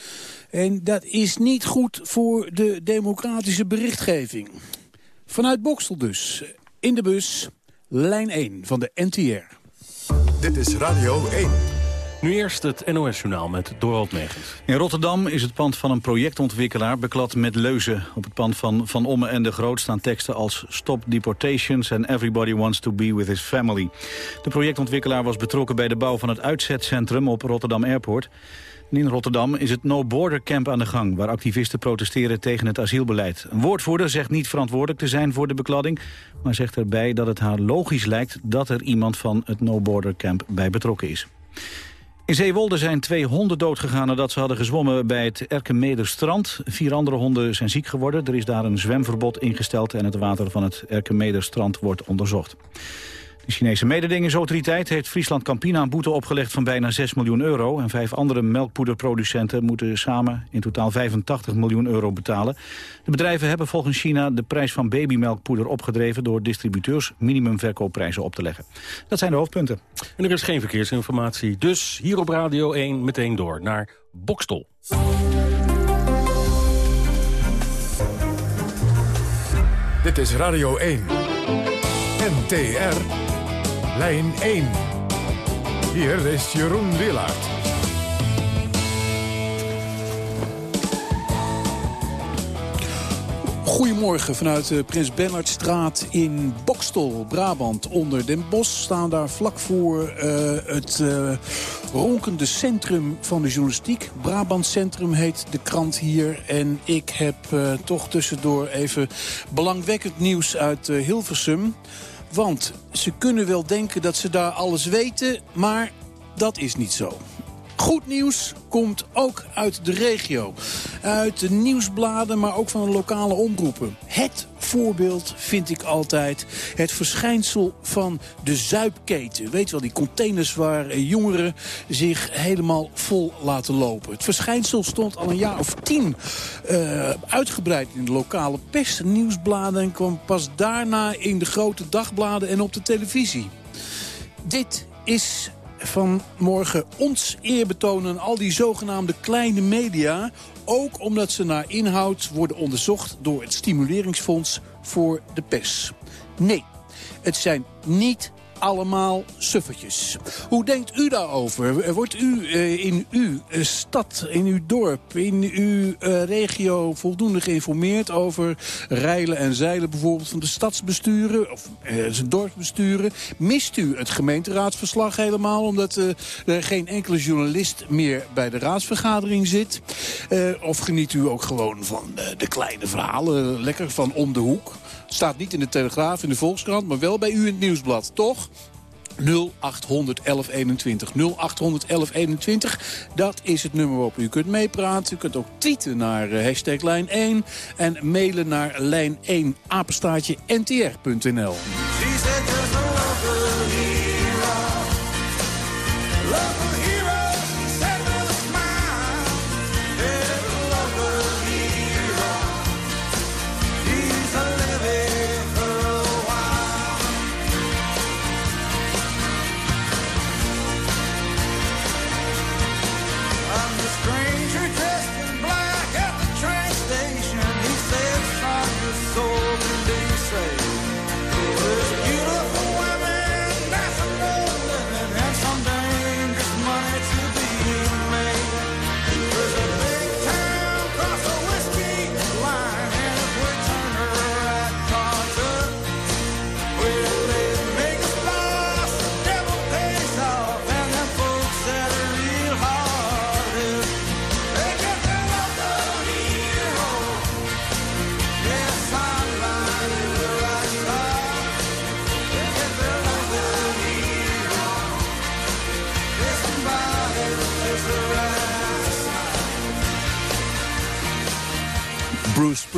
En dat is niet goed voor de democratische berichtgeving. Vanuit Boksel dus, in de bus, lijn 1 van de NTR. Dit is Radio 1. Nu eerst het NOS-journaal met Dorald Megens. In Rotterdam is het pand van een projectontwikkelaar beklad met leuzen. Op het pand van Van Omme en de Groot staan teksten als Stop Deportations and Everybody Wants to Be With His Family. De projectontwikkelaar was betrokken bij de bouw van het uitzetcentrum op Rotterdam Airport. En in Rotterdam is het No Border Camp aan de gang... waar activisten protesteren tegen het asielbeleid. Een woordvoerder zegt niet verantwoordelijk te zijn voor de bekladding... maar zegt erbij dat het haar logisch lijkt... dat er iemand van het No Border Camp bij betrokken is. In Zeewolde zijn twee honden doodgegaan nadat ze hadden gezwommen bij het Erkenmederstrand. Vier andere honden zijn ziek geworden. Er is daar een zwemverbod ingesteld en het water van het Erkenmederstrand wordt onderzocht. De Chinese mededingingsautoriteit heeft Friesland Campina een boete opgelegd van bijna 6 miljoen euro. En vijf andere melkpoederproducenten moeten samen in totaal 85 miljoen euro betalen. De bedrijven hebben volgens China de prijs van babymelkpoeder opgedreven door distributeurs minimumverkoopprijzen op te leggen. Dat zijn de hoofdpunten. En er is geen verkeersinformatie, dus hier op Radio 1 meteen door naar Bokstol. Dit is Radio 1. NTR. Lijn 1. Hier is Jeroen Willaert. Goedemorgen vanuit de Prins Bernhardstraat in Bokstol, Brabant. Onder Den Bosch staan daar vlak voor eh, het eh, ronkende centrum van de journalistiek. Brabant Centrum heet de krant hier. En ik heb eh, toch tussendoor even belangwekkend nieuws uit eh, Hilversum. Want ze kunnen wel denken dat ze daar alles weten, maar dat is niet zo. Goed nieuws komt ook uit de regio. Uit de nieuwsbladen, maar ook van de lokale omroepen. Het voorbeeld vind ik altijd het verschijnsel van de zuipketen. Weet wel, die containers waar eh, jongeren zich helemaal vol laten lopen. Het verschijnsel stond al een jaar of tien eh, uitgebreid in de lokale pers, nieuwsbladen... en kwam pas daarna in de grote dagbladen en op de televisie. Dit is vanmorgen ons eerbetoon aan al die zogenaamde kleine media. Ook omdat ze naar inhoud worden onderzocht door het Stimuleringsfonds voor de pers. Nee, het zijn niet allemaal suffertjes. Hoe denkt u daarover? Wordt u eh, in uw eh, stad, in uw dorp, in uw eh, regio voldoende geïnformeerd over reilen en zeilen bijvoorbeeld van de stadsbesturen of zijn dorpsbesturen? Mist u het gemeenteraadsverslag helemaal omdat er geen enkele journalist meer bij de raadsvergadering zit? Of geniet u ook gewoon van de kleine verhalen, lekker van om de hoek? Staat niet in de Telegraaf, in de Volkskrant, maar wel bij u in het Nieuwsblad, toch? 0800 1121. 0800 1121. Dat is het nummer waarop u kunt meepraten. U kunt ook tweeten naar eh, hashtag lijn 1 en mailen naar lijn 1 apenstaartje ntr.nl.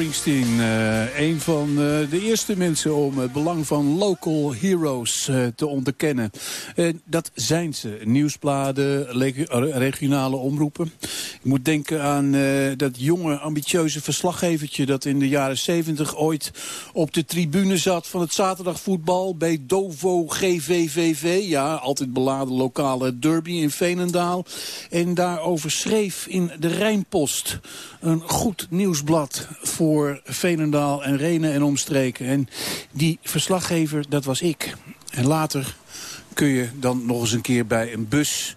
Springsteen, eh, een van eh, de eerste mensen om het belang van local heroes eh, te onderkennen. En dat zijn ze, nieuwsbladen, le- regionale omroepen. Ik moet denken aan dat jonge, ambitieuze verslaggevertje... dat in de jaren 70 ooit op de tribune zat van het zaterdagvoetbal... bij Dovo GVVV, ja, altijd beladen lokale derby in Veenendaal. En daarover schreef in de Rijnpost een goed nieuwsblad voor Veenendaal en Renen en omstreken. En die verslaggever, dat was ik. En later kun je dan nog eens een keer bij een bus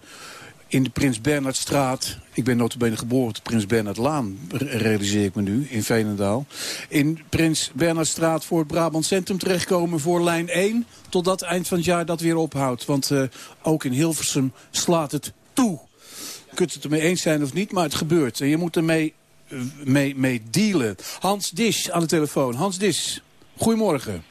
in de Prins Bernhardstraat. Ik ben notabene geboren op de Prins Bernhardlaan, re- realiseer ik me nu, in Veenendaal. In Prins Bernhardstraat voor het Brabant Centrum terechtkomen voor lijn 1... totdat eind van het jaar dat weer ophoudt. Want eh, ook in Hilversum slaat het toe. Je kunt het ermee eens zijn of niet, maar het gebeurt. En je moet ermee mee, mee dealen. Hans Disch aan de telefoon. Hans Disch, goedemorgen.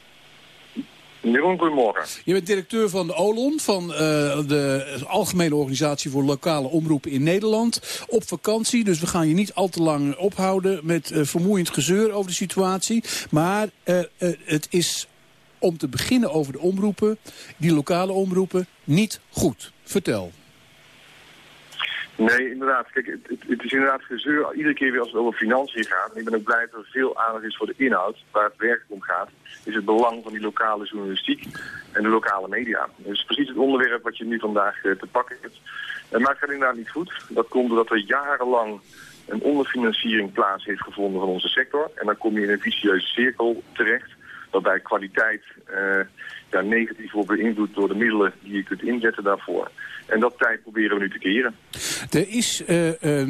Jeroen, goedemorgen. Je bent directeur van de OLON, van eh, de Algemene Organisatie voor Lokale Omroepen in Nederland. Op vakantie, dus we gaan je niet al te lang ophouden met eh, vermoeiend gezeur over de situatie. Maar eh, eh, het is om te beginnen over de omroepen, die lokale omroepen, niet goed. Vertel. Nee, inderdaad. Kijk, het, het- is inderdaad gezeur iedere keer weer als het over financiën gaat. En ik ben ook blij dat er veel aandacht is voor de inhoud. Waar het werkelijk om gaat, is het belang van die lokale journalistiek en de lokale media. Dus precies het onderwerp wat je nu vandaag eh, te pakken hebt. Eh, maar het gaat inderdaad niet goed. Dat komt doordat er jarenlang een onderfinanciering plaats heeft gevonden van onze sector. En dan kom je in een vicieuze cirkel terecht. Waarbij kwaliteit eh, ja, negatief wordt beïnvloed door de middelen die je kunt inzetten daarvoor. En dat tijd proberen we nu te keren. Er is eh,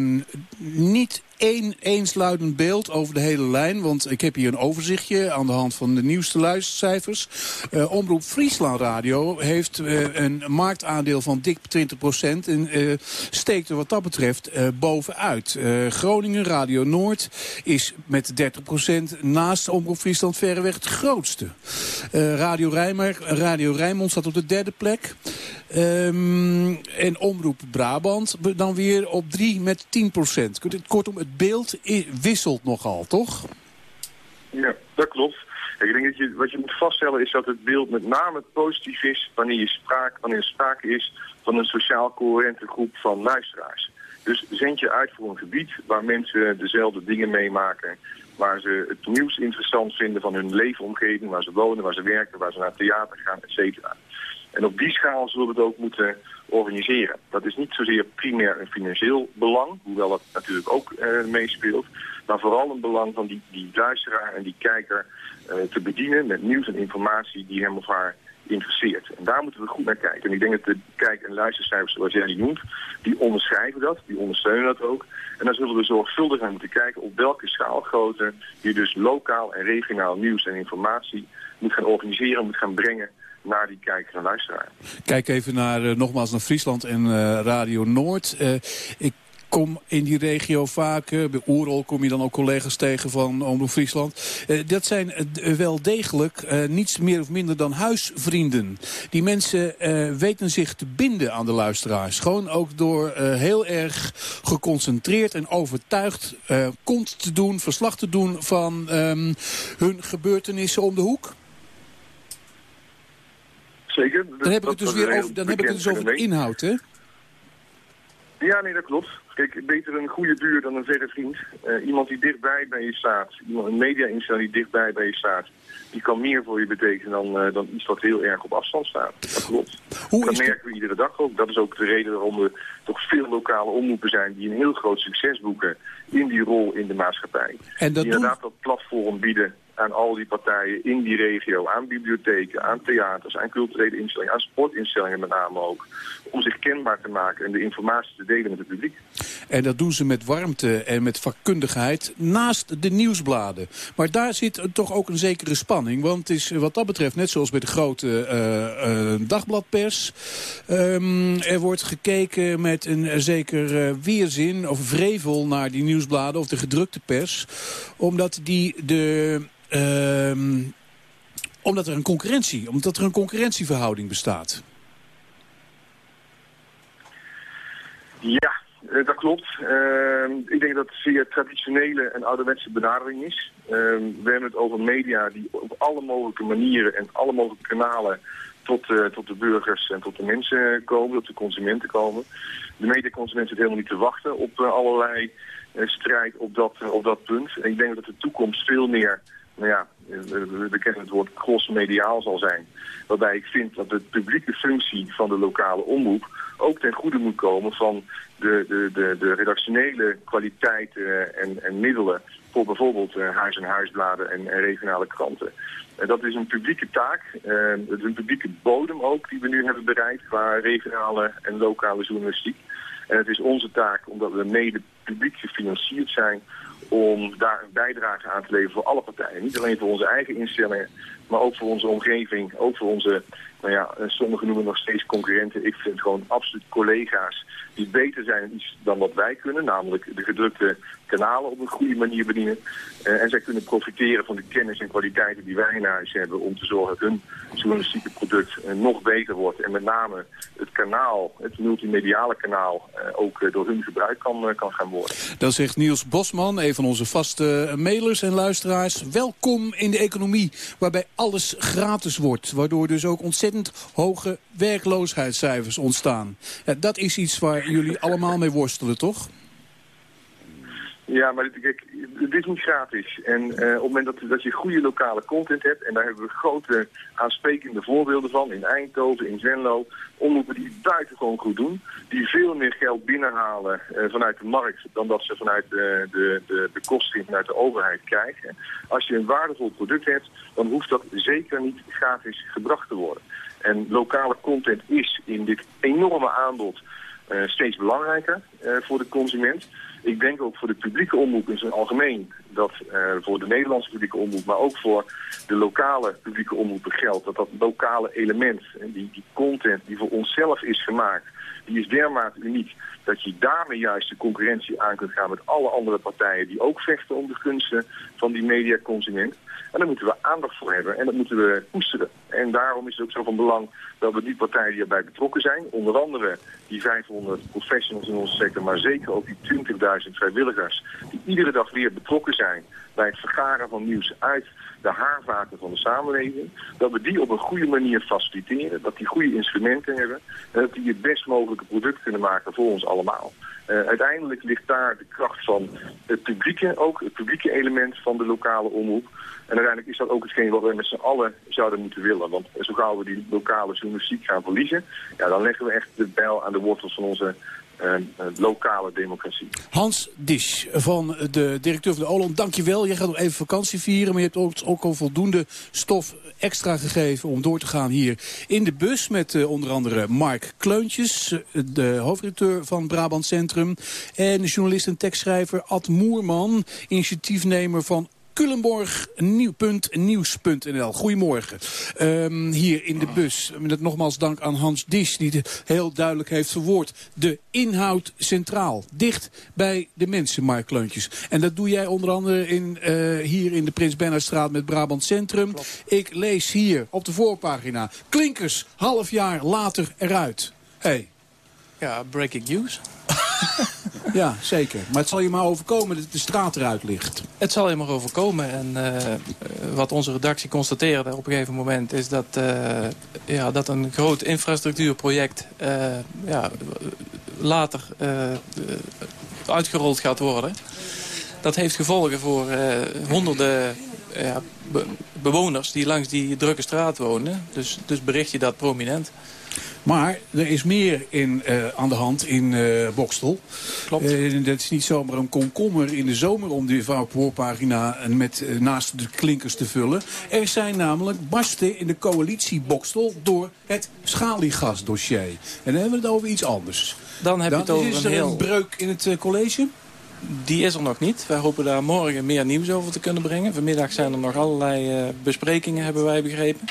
niet één eensluidend beeld over de hele lijn. Want ik heb hier een overzichtje aan de hand van de nieuwste luistercijfers. Eh, Omroep Friesland Radio heeft eh, een marktaandeel van dik 20 procent. En eh, steekt er wat dat betreft bovenuit. Groningen Radio Noord is met 30 procent naast Omroep Friesland verreweg het grootste. Radio, Rijmer, Radio Rijnmond staat op de derde plek. Ehm, en Omroep Brabant dan weer op 3 met 10 procent. Kortom, het beeld wisselt nogal, toch? Ja, dat klopt. Ik denk dat je, wat je moet vaststellen is dat het beeld met name positief is wanneer, je spraak, sprake is van een sociaal coherente groep van luisteraars. Dus zend je uit voor een gebied waar mensen dezelfde dingen meemaken, waar ze het nieuws interessant vinden van hun leefomgeving, waar ze wonen, waar ze werken, waar ze naar theater gaan, et cetera. En op die schaal zullen we het ook moeten organiseren. Dat is niet zozeer primair een financieel belang, hoewel dat natuurlijk ook eh, meespeelt. Maar vooral een belang van die, die luisteraar en die kijker eh, te bedienen met nieuws en informatie die hem of haar interesseert. En daar moeten we goed naar kijken. En ik denk dat de kijk- en luistercijfers zoals jij die noemt, die onderschrijven dat, die ondersteunen dat ook. En dan zullen we zorgvuldig naar moeten kijken op welke schaalgrootte je dus lokaal en regionaal nieuws en informatie moet gaan organiseren, moet gaan brengen naar die kijker en luisteraar. Kijk even naar, eh, nogmaals naar Friesland en eh, Radio Noord. Eh, ik kom in die regio vaak, bij Oerol kom je dan ook collega's tegen van Omroep Friesland. Dat zijn wel degelijk niets meer of minder dan huisvrienden. Die mensen weten zich te binden aan de luisteraars. Gewoon ook door heel erg geconcentreerd en overtuigd kont te doen, verslag te doen van ehm, hun gebeurtenissen om de hoek. Zeker. Dan heb ik het dus weer over, dan heb ik het dus over de inhoud, hè? Ja, nee, dat klopt. Kijk, beter een goede buur dan een verre vriend. Eh, iemand die dichtbij bij je staat, iemand, een media-instelling die dichtbij bij je staat, die kan meer voor je betekenen dan, eh, dan iets wat heel erg op afstand staat. Dat klopt. Hoe dat merken we iedere dag ook. Dat is ook de reden waarom er toch veel lokale omroepen zijn die een heel groot succes boeken in die rol in de maatschappij. En dat die inderdaad dat platform bieden aan al die partijen in die regio, aan bibliotheken, aan theaters, aan culturele instellingen, aan sportinstellingen met name ook, om zich kenbaar te maken en de informatie te delen met het publiek. En dat doen ze met warmte en met vakkundigheid naast de nieuwsbladen. Maar daar zit toch ook een zekere spanning. Want het is wat dat betreft net zoals bij de grote eh, eh, dagbladpers. Ehm, er wordt gekeken met een zeker eh, weerzin of vrevel naar die nieuwsbladen of de gedrukte pers. Omdat die de... ehm, omdat er een concurrentie, omdat er een concurrentieverhouding bestaat. Ja, eh, dat klopt. Ehm, ik denk dat het zeer traditionele en ouderwetse benadering is. Ehm, we hebben het over media die op alle mogelijke manieren en alle mogelijke kanalen tot, eh, tot de burgers en tot de mensen komen, tot de consumenten komen. De mediaconsument zit helemaal niet te wachten op eh, allerlei strijd op dat, op dat punt. En ik denk dat de toekomst veel meer, nou ja, we, kennen het woord cross-mediaal zal zijn. Waarbij ik vind dat de publieke functie van de lokale omroep ook ten goede moet komen van de, de, de, de redactionele kwaliteiten en, en middelen voor bijvoorbeeld eh, huis- en huisbladen en, en regionale kranten. En dat is een publieke taak. Eh, het is een publieke bodem ook die we nu hebben bereikt qua regionale en lokale journalistiek. En het is onze taak, omdat we mede publiek gefinancierd zijn, om daar een bijdrage aan te leveren voor alle partijen. Niet alleen voor onze eigen instellingen, maar ook voor onze omgeving, ook voor onze, nou ja, eh, sommigen noemen nog steeds concurrenten. Ik vind gewoon absoluut collega's die beter zijn dan wat wij kunnen, namelijk de gedrukte kanalen op een goede manier bedienen. Eh, en zij kunnen profiteren van de kennis en kwaliteiten die wij in huis hebben om te zorgen dat hun journalistieke product eh, nog beter wordt. En met name het kanaal, het multimediale kanaal, eh, ook door hun gebruikt kan, kan gaan worden. Dan zegt Niels Bosman, een van onze vaste mailers en luisteraars... welkom in de economie waarbij alles gratis wordt. Waardoor dus ook ontzettend hoge werkloosheidscijfers ontstaan. Dat is iets waar jullie allemaal mee worstelen, toch? Ja, maar dit, is niet gratis. En eh, op het moment dat, dat je goede lokale content hebt, en daar hebben we grote aansprekende voorbeelden van, in Eindhoven, in Venlo, omroepen die het buitengewoon goed doen, die veel meer geld binnenhalen eh, vanuit de markt dan dat ze vanuit de, de, de, de kosten vanuit de overheid krijgen. Als je een waardevol product hebt, dan hoeft dat zeker niet gratis gebracht te worden. En lokale content is in dit enorme aanbod eh, steeds belangrijker voor de consument. Ik denk ook voor de publieke omroep in zijn algemeen, dat eh, voor de Nederlandse publieke omroep, maar ook voor de lokale publieke omroepen geldt, dat dat lokale element en die, die content die voor onszelf is gemaakt, die is dermate uniek dat je daarmee juist de concurrentie aan kunt gaan met alle andere partijen die ook vechten om de gunsten van die mediaconsument. En daar moeten we aandacht voor hebben en dat moeten we koesteren. En daarom is het ook zo van belang dat we die partijen die erbij betrokken zijn, onder andere die 500 professionals in onze sector, maar zeker ook die 20.000 vrijwilligers die iedere dag weer betrokken zijn bij het vergaren van nieuws uit de haarvaten van de samenleving, dat we die op een goede manier faciliteren, dat die goede instrumenten hebben en dat die het best mogelijke product kunnen maken voor ons allemaal. Eh, uiteindelijk ligt daar de kracht van het publieke, ook het publieke element van de lokale omroep. En uiteindelijk is dat ook hetgeen wat we met z'n allen zouden moeten willen. Want zo gauw we die lokale journalistiek gaan verliezen, ja, dan leggen we echt de bijl aan de wortels van onze eh, eh, lokale democratie. Hans Disch van de directeur van de Olon, dankjewel. Jij gaat nog even vakantie vieren, maar je hebt ons ook al voldoende stof extra gegeven om door te gaan hier in de bus met eh, onder andere Mark Kleuntjes, eh, de hoofdredacteur van Brabant Centrum en journalist en tekstschrijver Ad Moerman, initiatiefnemer van Culemborg, nieuw.nieuws.nl. Goedemorgen. Ehm, hier in de bus. Met nogmaals dank aan Hans Disch, die het heel duidelijk heeft verwoord. De inhoud centraal. Dicht bij de mensen, Mark Kleuntjes. En dat doe jij onder andere in, eh, hier in de Prins Bernhardstraat met Brabant Centrum. Ik lees hier op de voorpagina. Klinkers, half jaar later eruit. Hey. Ja, breaking news. Ja, zeker. Maar het zal je maar overkomen dat de straat eruit ligt. Het zal je maar overkomen. En eh, wat onze redactie constateerde op een gegeven moment... is dat, eh, ja, dat een groot infrastructuurproject eh, ja, later uitgerold gaat worden. Dat heeft gevolgen voor honderden bewoners die langs die drukke straat wonen. Dus, dus bericht je dat prominent. Maar er is meer in, eh, aan de hand in eh Bokstel. Klopt. dat is niet zomaar een komkommer in de zomer om die voorpagina met, naast de klinkers te vullen. Er zijn namelijk barsten in de coalitie Bokstel door het schaliegasdossier. En dan hebben we het over iets anders. Dan heb je het over is een er heel... een breuk in het college? Die is er nog niet. Wij hopen daar morgen meer nieuws over te kunnen brengen. Vanmiddag zijn er nog allerlei besprekingen, hebben wij begrepen.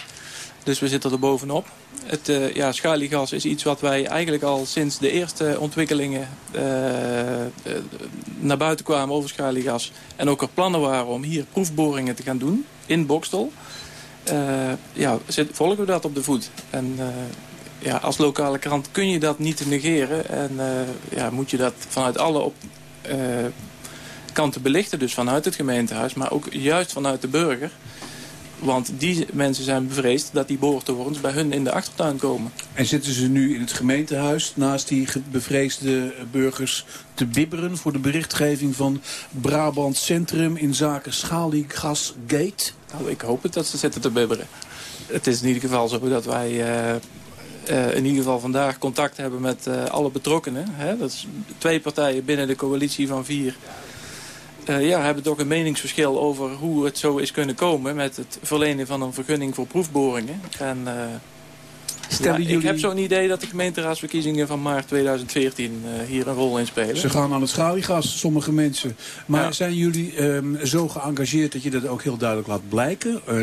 Dus we zitten er bovenop. Het eh, ja, schaliegas is iets wat wij eigenlijk al sinds de eerste ontwikkelingen eh, eh, naar buiten kwamen over schaliegas. En ook er plannen waren om hier proefboringen te gaan doen in Bokstel. Ja, volgen we dat op de voet. En ja, als lokale krant kun je dat niet negeren. En ja, moet je dat vanuit alle op, kanten belichten. Dus vanuit het gemeentehuis, maar ook juist vanuit de burger. Want die mensen zijn bevreesd dat die boortorens bij hun in de achtertuin komen. En zitten ze nu in het gemeentehuis naast die bevreesde burgers te bibberen... voor de berichtgeving van Brabant Centrum in zaken schaliegasgate? Nou, ik hoop het dat ze zitten te bibberen. Het is in ieder geval zo dat wij eh, eh, in ieder geval vandaag contact hebben met eh, alle betrokkenen. Hè? Dat is twee partijen binnen de coalitie van vier. Eh, ja, hebben toch een meningsverschil over hoe het zo is kunnen komen... met het verlenen van een vergunning voor proefboringen. En, eh, Stellen ja, Ik heb zo'n idee dat de gemeenteraadsverkiezingen van maart 2014 eh, hier een rol in spelen. Ze gaan aan het schaliegas, sommige mensen. Maar zijn jullie ehm, zo geëngageerd dat je dat ook heel duidelijk laat blijken? Eh,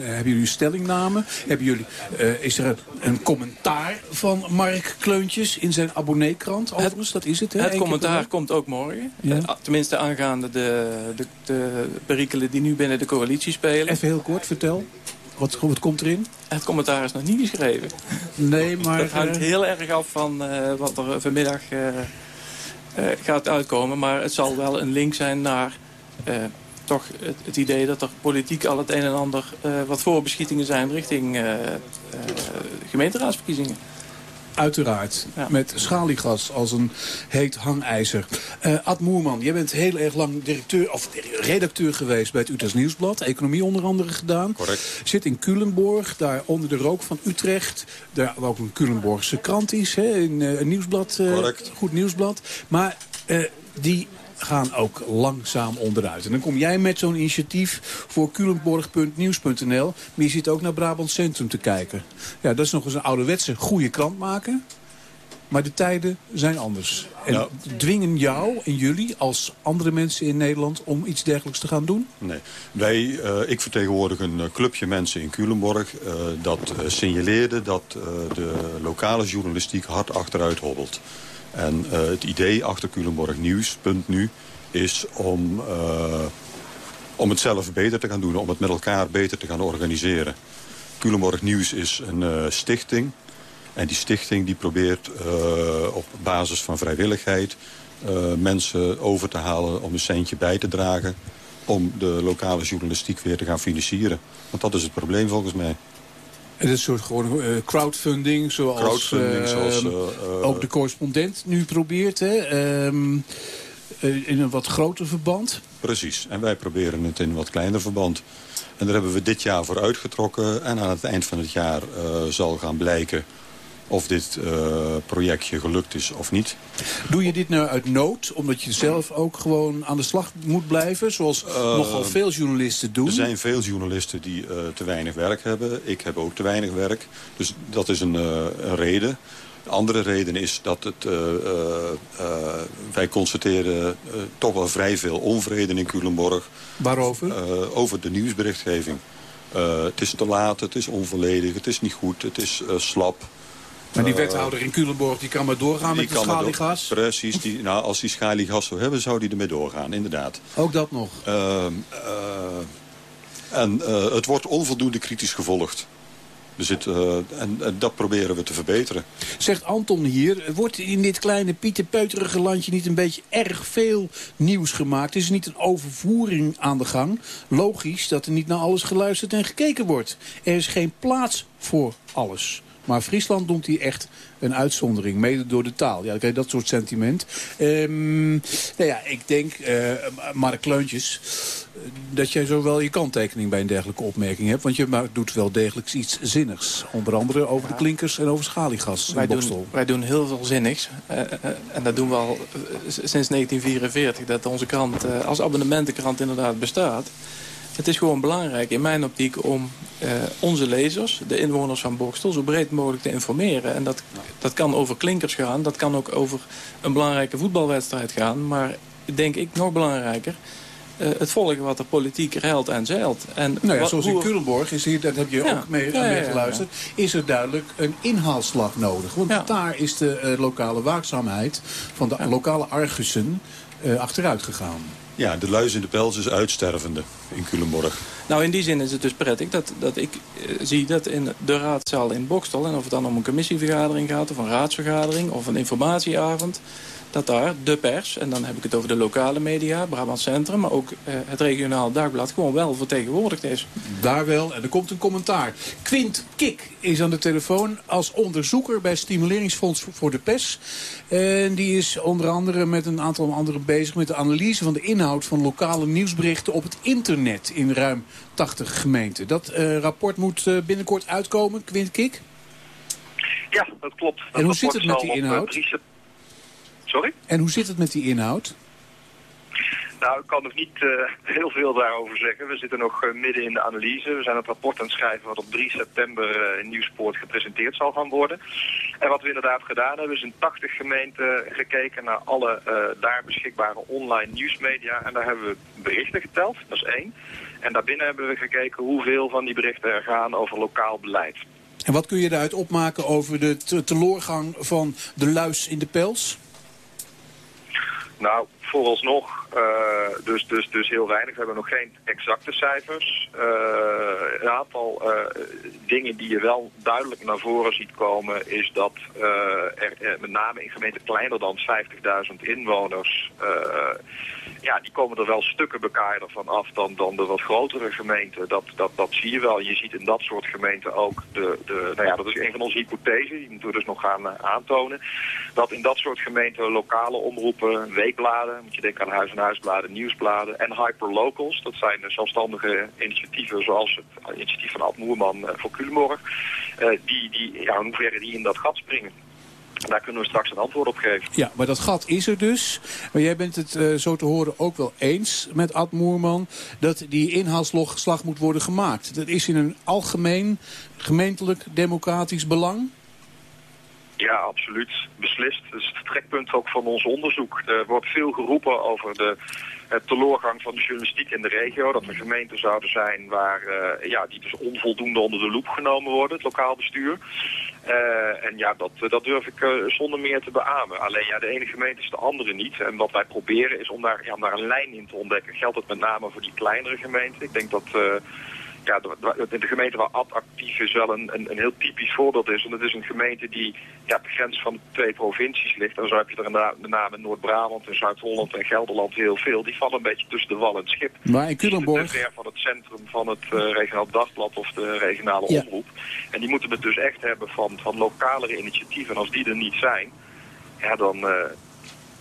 hebben jullie stellingnamen? Hebben jullie, eh, is er een, een commentaar van Mark Kleuntjes in zijn abonneekrant? Overigens, dat is het, hè? Het commentaar komt ook morgen. Ja. Eh, tenminste aangaande de, de, de perikelen die nu binnen de coalitie spelen. Even heel kort, vertel. Wat, wat komt erin? Het commentaar is nog niet geschreven. Nee, maar... Dat hangt eh, heel erg af van eh, wat er vanmiddag eh, gaat uitkomen. Maar het zal wel een link zijn naar toch het, het idee dat er politiek al het een en ander... wat voorbeschietingen zijn richting gemeenteraadsverkiezingen. Uiteraard. Met schaliegas als een heet hangijzer. Eh, Ad Moerman, jij bent heel erg lang directeur, of redacteur geweest bij het Utrechts Nieuwsblad. Economie onder andere gedaan. Correct. Zit in Culemborg, daar onder de rook van Utrecht. Daar waar ook een Culemborgse krant is, hè, een, eh, een nieuwsblad. eh, Correct. Goed nieuwsblad. Maar eh, die gaan ook langzaam onderuit. En dan kom jij met zo'n initiatief voor culemborg.nieuws.nl. Maar je zit ook naar Brabant Centrum te kijken. Ja, dat is nog eens een ouderwetse goede krant maken. Maar de tijden zijn anders. En dwingen jou en jullie als andere mensen in Nederland om iets dergelijks te gaan doen? Nee. Wij, eh, ik vertegenwoordig een eh, clubje mensen in Culemborg... eh, dat signaleerde dat de lokale journalistiek hard achteruit hobbelt. En eh, het idee achter Culemborg Nieuws, punt nu, is om, eh, om het zelf beter te gaan doen... om het met elkaar beter te gaan organiseren. Culemborg Nieuws is een eh, stichting... En die stichting die probeert op basis van vrijwilligheid mensen over te halen om een centje bij te dragen om de lokale journalistiek weer te gaan financieren. Want dat is het probleem volgens mij. Dat is een soort gewoon eh, crowdfunding, zoals, Crowdfunding, eh, zoals, eh, ook de correspondent nu probeert. Hè? Ehm, eh, in een wat groter verband. Precies. En wij proberen het in een wat kleiner verband. En daar hebben we dit jaar voor uitgetrokken. En aan het eind van het jaar zal gaan blijken of dit eh, projectje gelukt is of niet. Doe je dit nou uit nood, omdat je zelf ook gewoon aan de slag moet blijven... zoals Eh, nogal veel journalisten doen? Er zijn veel journalisten die eh, te weinig werk hebben. Ik heb ook te weinig werk. Dus dat is een, een reden. De andere reden is dat het, wij constateren toch wel vrij veel onvrede in Culemborg. Waarover? Over de nieuwsberichtgeving. Het is te laat, het is onvolledig, het is niet goed, het is slap. Maar die wethouder in Culemborg die kan maar doorgaan met de schaliegas? Precies, die, nou, als die schaliegas zou hebben, zou die ermee doorgaan, inderdaad. Ook dat nog? Ehm, eh, en eh, het wordt onvoldoende kritisch gevolgd. Dus het, eh, en, en dat proberen we te verbeteren. Zegt Anton hier, wordt in dit kleine pieterpeuterige landje niet een beetje erg veel nieuws gemaakt? Is er niet een overvoering aan de gang? Logisch dat er niet naar alles geluisterd en gekeken wordt. Er is geen plaats voor alles. Maar Friesland noemt hier echt een uitzondering, mede door de taal. Ja, kijk, dat soort sentiment. Ehm, nou ja, ik denk, eh Mark Kleuntjes, eh, dat jij zo wel je kanttekening bij een dergelijke opmerking hebt. Want je doet wel degelijk iets zinnigs. Onder andere over de klinkers en over schaliegas in Wij Bokstel. doen, wij doen heel veel zinnigs. Eh, en dat doen we al sinds 1944. Dat onze krant als abonnementenkrant inderdaad bestaat. Het is gewoon belangrijk in mijn optiek om eh, onze lezers, de inwoners van Bokstel, zo breed mogelijk te informeren. En dat, dat kan over klinkers gaan, dat kan ook over een belangrijke voetbalwedstrijd gaan. Maar denk ik nog belangrijker, eh, het volgen wat er politiek ruilt en zeilt. En Nou ja, wat- zoals in Culemborg, is hier, dat heb je Ja. ook mee, Ja, mee geluisterd, is er duidelijk een inhaalslag nodig. Want daar is de eh, lokale waakzaamheid van de lokale argussen achteruit gegaan. Ja, de luis in de pels is uitstervende in Culemborg. Nou, in die zin is het dus prettig dat, dat ik eh, zie dat in de raadzaal in Bokstel... en of het dan om een commissievergadering gaat of een raadsvergadering of een informatieavond... dat daar de pers, en dan heb ik het over de lokale media, Brabant Centrum... maar ook eh, het regionaal dagblad gewoon wel vertegenwoordigd is. Daar wel, en er komt een commentaar. Quint Kik is aan de telefoon als onderzoeker bij Stimuleringsfonds voor de PES. En die is onder andere met een aantal anderen bezig met de analyse van de inhoud van lokale nieuwsberichten op het internet in ruim 80 gemeenten. Dat eh, rapport moet eh, binnenkort uitkomen, Quint Kik. Ja, dat klopt. Dat En hoe zit rapport het met die eh, inhoud? 3 sep- Sorry? En hoe zit het met die inhoud? Nou, ik kan nog niet eh, heel veel daarover zeggen. We zitten nog eh, midden in de analyse. We zijn het rapport aan het schrijven wat op 3 september eh, in Nieuwspoort gepresenteerd zal gaan worden. En wat we inderdaad gedaan hebben is in 80 gemeenten gekeken naar alle daar beschikbare online nieuwsmedia. En daar hebben we berichten geteld, dat is één. En daarbinnen hebben we gekeken hoeveel van die berichten er gaan over lokaal beleid. En wat kun je daaruit opmaken over de te- teloorgang van de luis in de pels? Nou, vooralsnog eh, dus, dus, dus heel weinig. We hebben nog geen exacte cijfers. Eh, een aantal eh, dingen die je wel duidelijk naar voren ziet komen... is dat er met name in gemeenten kleiner dan 50.000 inwoners... ja, die komen er wel stukken bekaaierder van af dan, dan de wat grotere gemeenten. Dat, dat, dat zie je wel. Je ziet in dat soort gemeenten ook de, de... Nou ja, dat is een van onze hypothesen. Die moeten we dus nog gaan aantonen. Dat in dat soort gemeenten lokale omroepen, weekbladen... moet je denken aan huis- en huisbladen, nieuwsbladen... en hyperlocals. Dat zijn eh, zelfstandige initiatieven zoals het initiatief van Ad Moerman eh, voor Culemborg. eh, die, die, ja, in hoeverre die in dat gat springen. Daar kunnen we straks een antwoord op geven. Ja, maar dat gat is er dus. Maar jij bent het eh, zo te horen ook wel eens met Ad Moerman... dat die inhaalslag moet worden gemaakt. Dat is in een algemeen gemeentelijk democratisch belang. Ja, absoluut. Beslist. Dat is het trekpunt ook van ons onderzoek. Er wordt veel geroepen over de het teloorgang van de journalistiek in de regio. Dat er gemeenten zouden zijn waar, eh, ja, die dus onvoldoende onder de loep genomen worden, het lokaal bestuur. Eh, en ja, dat, dat durf ik eh, zonder meer te beamen. Alleen ja, de ene gemeente is de andere niet. En wat wij proberen is om daar, ja, om daar een lijn in te ontdekken. Geldt het met name voor die kleinere gemeenten? Ik denk dat... ja, de, de- gemeente waar Ad actief is wel een, een, een heel typisch voorbeeld is. Want het is een gemeente die ja, op de grens van de twee provincies ligt. En zo heb je er inderdaad met name Noord-Brabant en Zuid-Holland en Gelderland heel veel. Die vallen een beetje tussen de wal en het schip. Maar in Culemborg... ver van het centrum van het eh, regionaal dagblad of de regionale Ja. omroep. En die moeten het dus echt hebben van, van lokalere initiatieven. En als die er niet zijn, ja, dan, eh,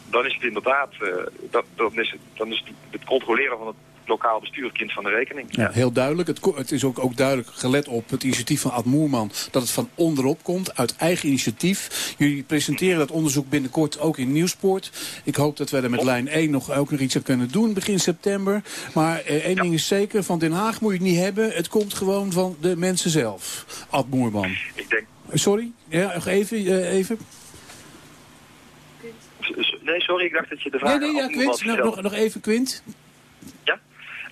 dan is het inderdaad, eh, dat, dan is het, dan is het, het controleren van het lokaal bestuur kind van de rekening. Ja, heel duidelijk. Het, het is ook, ook duidelijk gelet op het initiatief van Ad Moerman... dat het van onderop komt, uit eigen initiatief. Jullie presenteren dat onderzoek binnenkort ook in Nieuwsport. Ik hoop dat wij er met lijn 1 nog, ook nog iets aan kunnen doen begin september. Maar eh, één ding is zeker, van Den Haag moet je het niet hebben. Het komt gewoon van de mensen zelf. Ad Moerman. Ik denk, Sorry? Ja, nog even? eh, even. nee, sorry, ik dacht dat je de vraag Nee, nee, ja, Quint. Nog, nog even, Quint.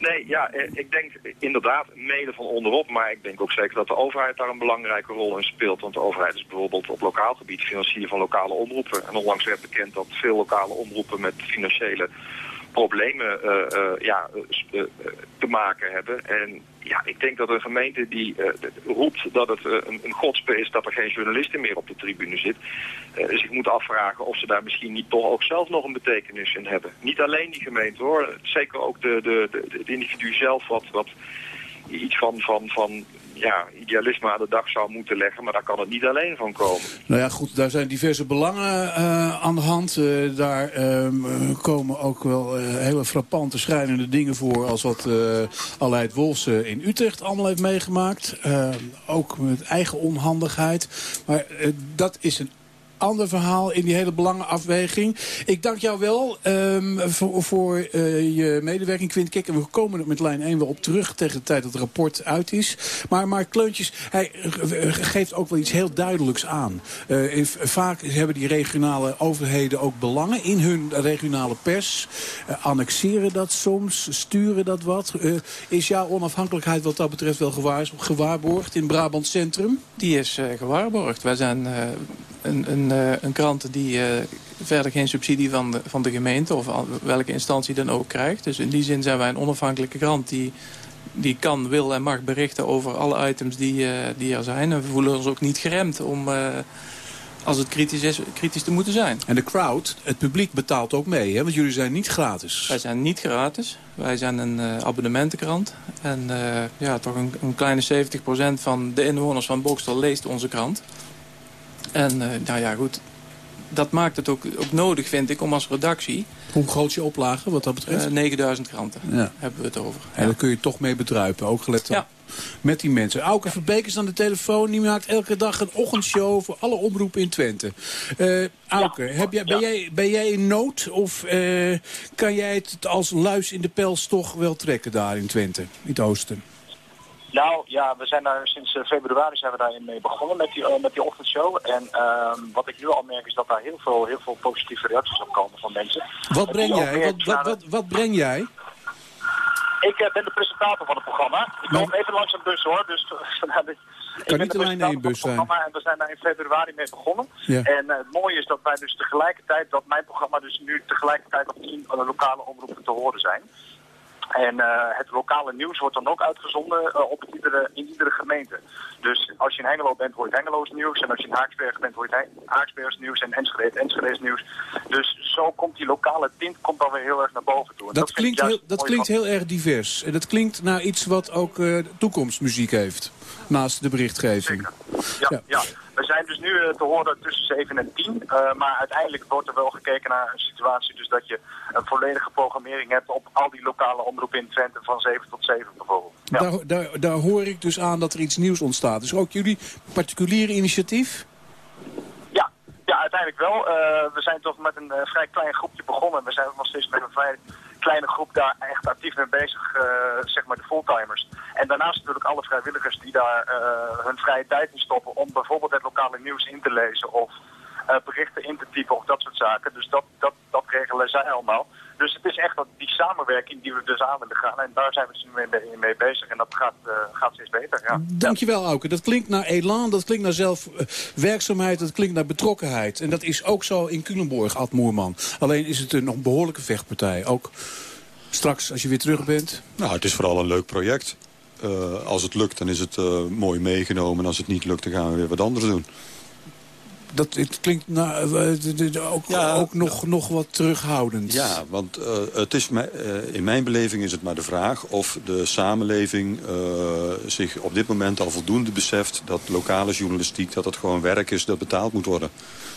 Nee, ja, eh, ik denk inderdaad mede van onderop, maar ik denk ook zeker dat de overheid daar een belangrijke rol in speelt. Want de overheid is bijvoorbeeld op lokaal gebied financier van lokale omroepen. En onlangs werd bekend dat veel lokale omroepen met financiële problemen eh, eh, ja, te maken hebben. En ja, ik denk dat een gemeente die eh, roept dat het eh, een, godspe is dat er geen journalisten meer op de tribune zit, eh, zich moet afvragen of ze daar misschien niet toch ook zelf nog een betekenis in hebben. Niet alleen die gemeente hoor, zeker ook de, de, de, de- individu zelf wat, wat iets van, van, van ja, idealisme aan de dag zou moeten leggen, maar daar kan het niet alleen van komen. Nou ja, goed, daar zijn diverse belangen eh, aan de hand. Eh, daar ehm, eh, komen ook wel hele frappante, schrijnende dingen voor... als wat Aleid Wolfs eh, in Utrecht allemaal heeft meegemaakt. Eh, ook met eigen onhandigheid. Maar dat is een ander verhaal in die hele belangenafweging. Ik dank jou wel ehm, voor, voor eh, je medewerking, Quint Kik. En we komen er met lijn 1 wel op terug tegen de tijd dat het rapport uit is. Maar Mark Kleuntjes, hij geeft ook wel iets heel duidelijks aan. Eh, vaak hebben die regionale overheden ook belangen in hun regionale pers. Eh, annexeren dat soms, sturen dat wat. Is jouw onafhankelijkheid wat dat betreft wel gewaar- gewaarborgd in Brabant Centrum? Die is gewaarborgd. Wij zijn een, een een, eh, een krant die eh, verder geen subsidie van de, van de gemeente... of welke instantie dan ook krijgt. Dus in die zin zijn wij een onafhankelijke krant... die, die kan, wil en mag berichten over alle items die, eh, die er zijn. En we voelen ons ook niet geremd om... als het kritisch is, kritisch te moeten zijn. En de crowd, het publiek betaalt ook mee, hè? want jullie zijn niet gratis. Wij zijn niet gratis. Wij zijn een abonnementenkrant. En ja, toch een, een kleine 70% van de inwoners van Bokstel leest onze krant. En eh, nou ja, goed. Dat maakt het ook, ook nodig, vind ik, om als redactie... Hoe groot is je oplage wat dat betreft? Eh, 9000 kranten Ja. hebben we het over. En daar kun je toch mee bedruipen, ook gelet op. Met die mensen. Auke Verbeek is aan de telefoon. Die maakt elke dag een ochtendshow voor alle omroepen in Twente. Eh Auke, heb jij, ben, jij, ben jij in nood? Of eh, kan jij het als luis in de pels toch wel trekken daar in Twente? In het oosten? Nou ja, we zijn daar sinds eh, februari zijn we daarin mee begonnen met die, eh, met die ochtendshow. En ehm, wat ik nu al merk is dat daar heel veel, heel veel positieve reacties op komen van mensen. Wat En breng jij? Wat, wat, wat, wat breng jij? Ik eh, ben de presentator van het programma. Ik kom even langs een bus hoor, dus vandaar dat- ik ben niet de alleen presentator één van bus het zijn. programma En we zijn daar in februari mee begonnen. Ja. En het mooie is dat wij dus tegelijkertijd, dat mijn programma dus nu tegelijkertijd op tien lokale omroepen te horen zijn. En eh, het lokale nieuws wordt dan ook uitgezonden eh, op iedere, in iedere gemeente. Dus als je in Hengelo bent, hoor je het Hengeloos nieuws. En als je in Haaksberg bent, hoor je het He- Haaksbergs nieuws. En Enschede Enschede's nieuws. Dus zo komt die lokale tint komt dan weer heel erg naar boven toe. En Dat, klinkt, heel, dat klinkt van- heel erg divers. En dat klinkt naar iets wat ook eh, toekomstmuziek heeft. Naast de berichtgeving. Ja, ja. dus nu eh, te horen tussen 7 en 10. eh, maar uiteindelijk wordt er wel gekeken naar een situatie dus dat je een volledige programmering hebt op al die lokale omroepen in Twente van 7 tot 7 bijvoorbeeld. Daar, daar, daar hoor ik dus aan dat er iets nieuws ontstaat. Dus ook jullie particuliere initiatief? Ja, ja uiteindelijk wel. Eh, we zijn toch met een vrij klein groepje begonnen. We zijn nog steeds met een vrij kleine groep daar echt actief mee bezig, eh, zeg maar de fulltimers. En daarnaast natuurlijk alle vrijwilligers die daar eh, hun vrije tijd in stoppen om bijvoorbeeld het lokale nieuws in te lezen of eh, berichten in te typen of dat soort zaken. Dus dat, dat, dat regelen zij allemaal. Dus het is echt dat die samenwerking die we dus aan willen gaan. En daar zijn we dus nu mee, mee, mee bezig. En dat gaat, eh, gaat steeds beter. Ja. Dankjewel, Auke. Dat klinkt naar elan, dat klinkt naar zelfwerkzaamheid, dat klinkt naar betrokkenheid. En dat is ook zo in Culemborg, Ad Moerman. Alleen is het een nog behoorlijke vechtpartij. Ook straks, als je weer terug bent. Nou, het is vooral een leuk project. Eh, als het lukt, dan is het eh, mooi meegenomen. En als het niet lukt, dan gaan we weer wat anders doen. Dat, het klinkt eh, de- ook, ook nog, nog wat terughoudend. Ja, want eh, het is eh, in mijn beleving is het maar de vraag of de samenleving eh, zich op dit moment al voldoende beseft dat lokale journalistiek, dat het gewoon werk is dat betaald moet worden.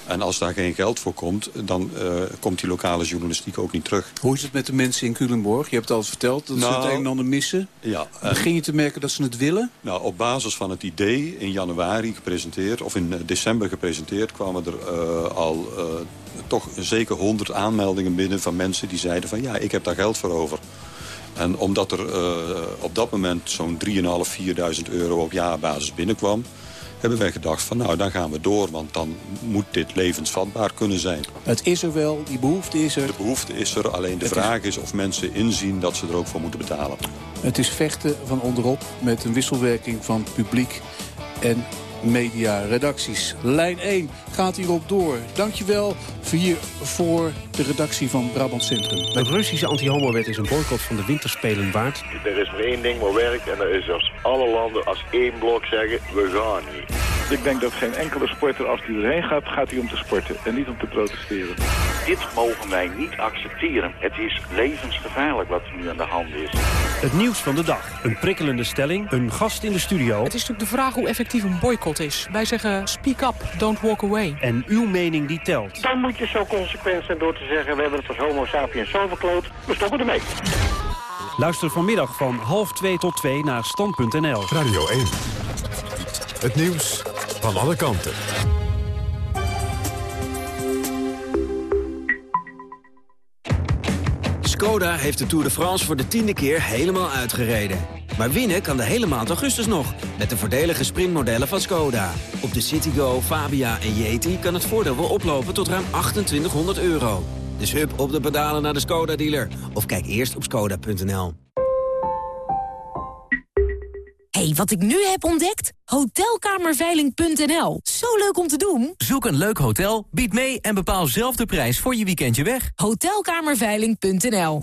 En als daar geen geld voor komt, dan eh, komt die lokale journalistiek ook niet terug. Hoe is het met de mensen in Culemborg? Je hebt het al eens verteld dat ze Nou, het een en ander missen. Ja, Begin je te merken dat ze het willen? Nou, op basis van het idee in januari gepresenteerd, of in eh, december gepresenteerd, kwamen er eh, al toch zeker 100 aanmeldingen binnen van mensen die zeiden van ja, ik heb daar geld voor over. En omdat er op dat moment zo'n 3.500, 4.000 euro op jaarbasis binnenkwam, hebben wij gedacht van nou, dan gaan we door, want dan moet dit levensvatbaar kunnen zijn. Het is er wel, die behoefte is er. De behoefte is er, alleen de Het is- vraag is of mensen inzien dat ze er ook voor moeten betalen. Het is vechten van onderop met een wisselwerking van publiek en media-redacties. Lijn 1 gaat hierop door. Dankjewel hier voor de redactie van Brabant Centrum. De Russische anti-homo-wet is een boycott van de winterspelen waard. Er is maar één ding wat werkt en dat is als alle landen als één blok zeggen, we gaan niet. Ik denk dat geen enkele sporter, als hij erheen gaat, gaat hij om te sporten en niet om te protesteren. Dit mogen wij niet accepteren. Het is levensgevaarlijk wat er nu aan de hand is. Het nieuws van de dag. Een prikkelende stelling. Een gast in de studio. Het is natuurlijk de vraag hoe effectief een boycott is. Wij zeggen speak up, don't walk away. En uw mening die telt. Dan moet je zo consequent zijn door te zeggen... we hebben het als homo sapiens zo verkloot, we stoppen ermee. Luister vanmiddag van half 2 tot 2 naar stand.nl. Radio 1. Het nieuws van alle kanten. Skoda heeft de Tour de France voor de tiende keer helemaal uitgereden. Maar winnen kan de hele maand augustus nog, met de voordelige sprintmodellen van Skoda. Op de Citigo, Fabia en Yeti kan het voordeel wel oplopen tot ruim 2800 euro. Dus hup op de pedalen naar de Skoda-dealer. Of kijk eerst op skoda.nl. hey, hey, wat ik nu heb ontdekt? Hotelkamerveiling.nl. Zo leuk om te doen. Zoek een leuk hotel, bied mee en bepaal zelf de prijs voor je weekendje weg. Hotelkamerveiling.nl.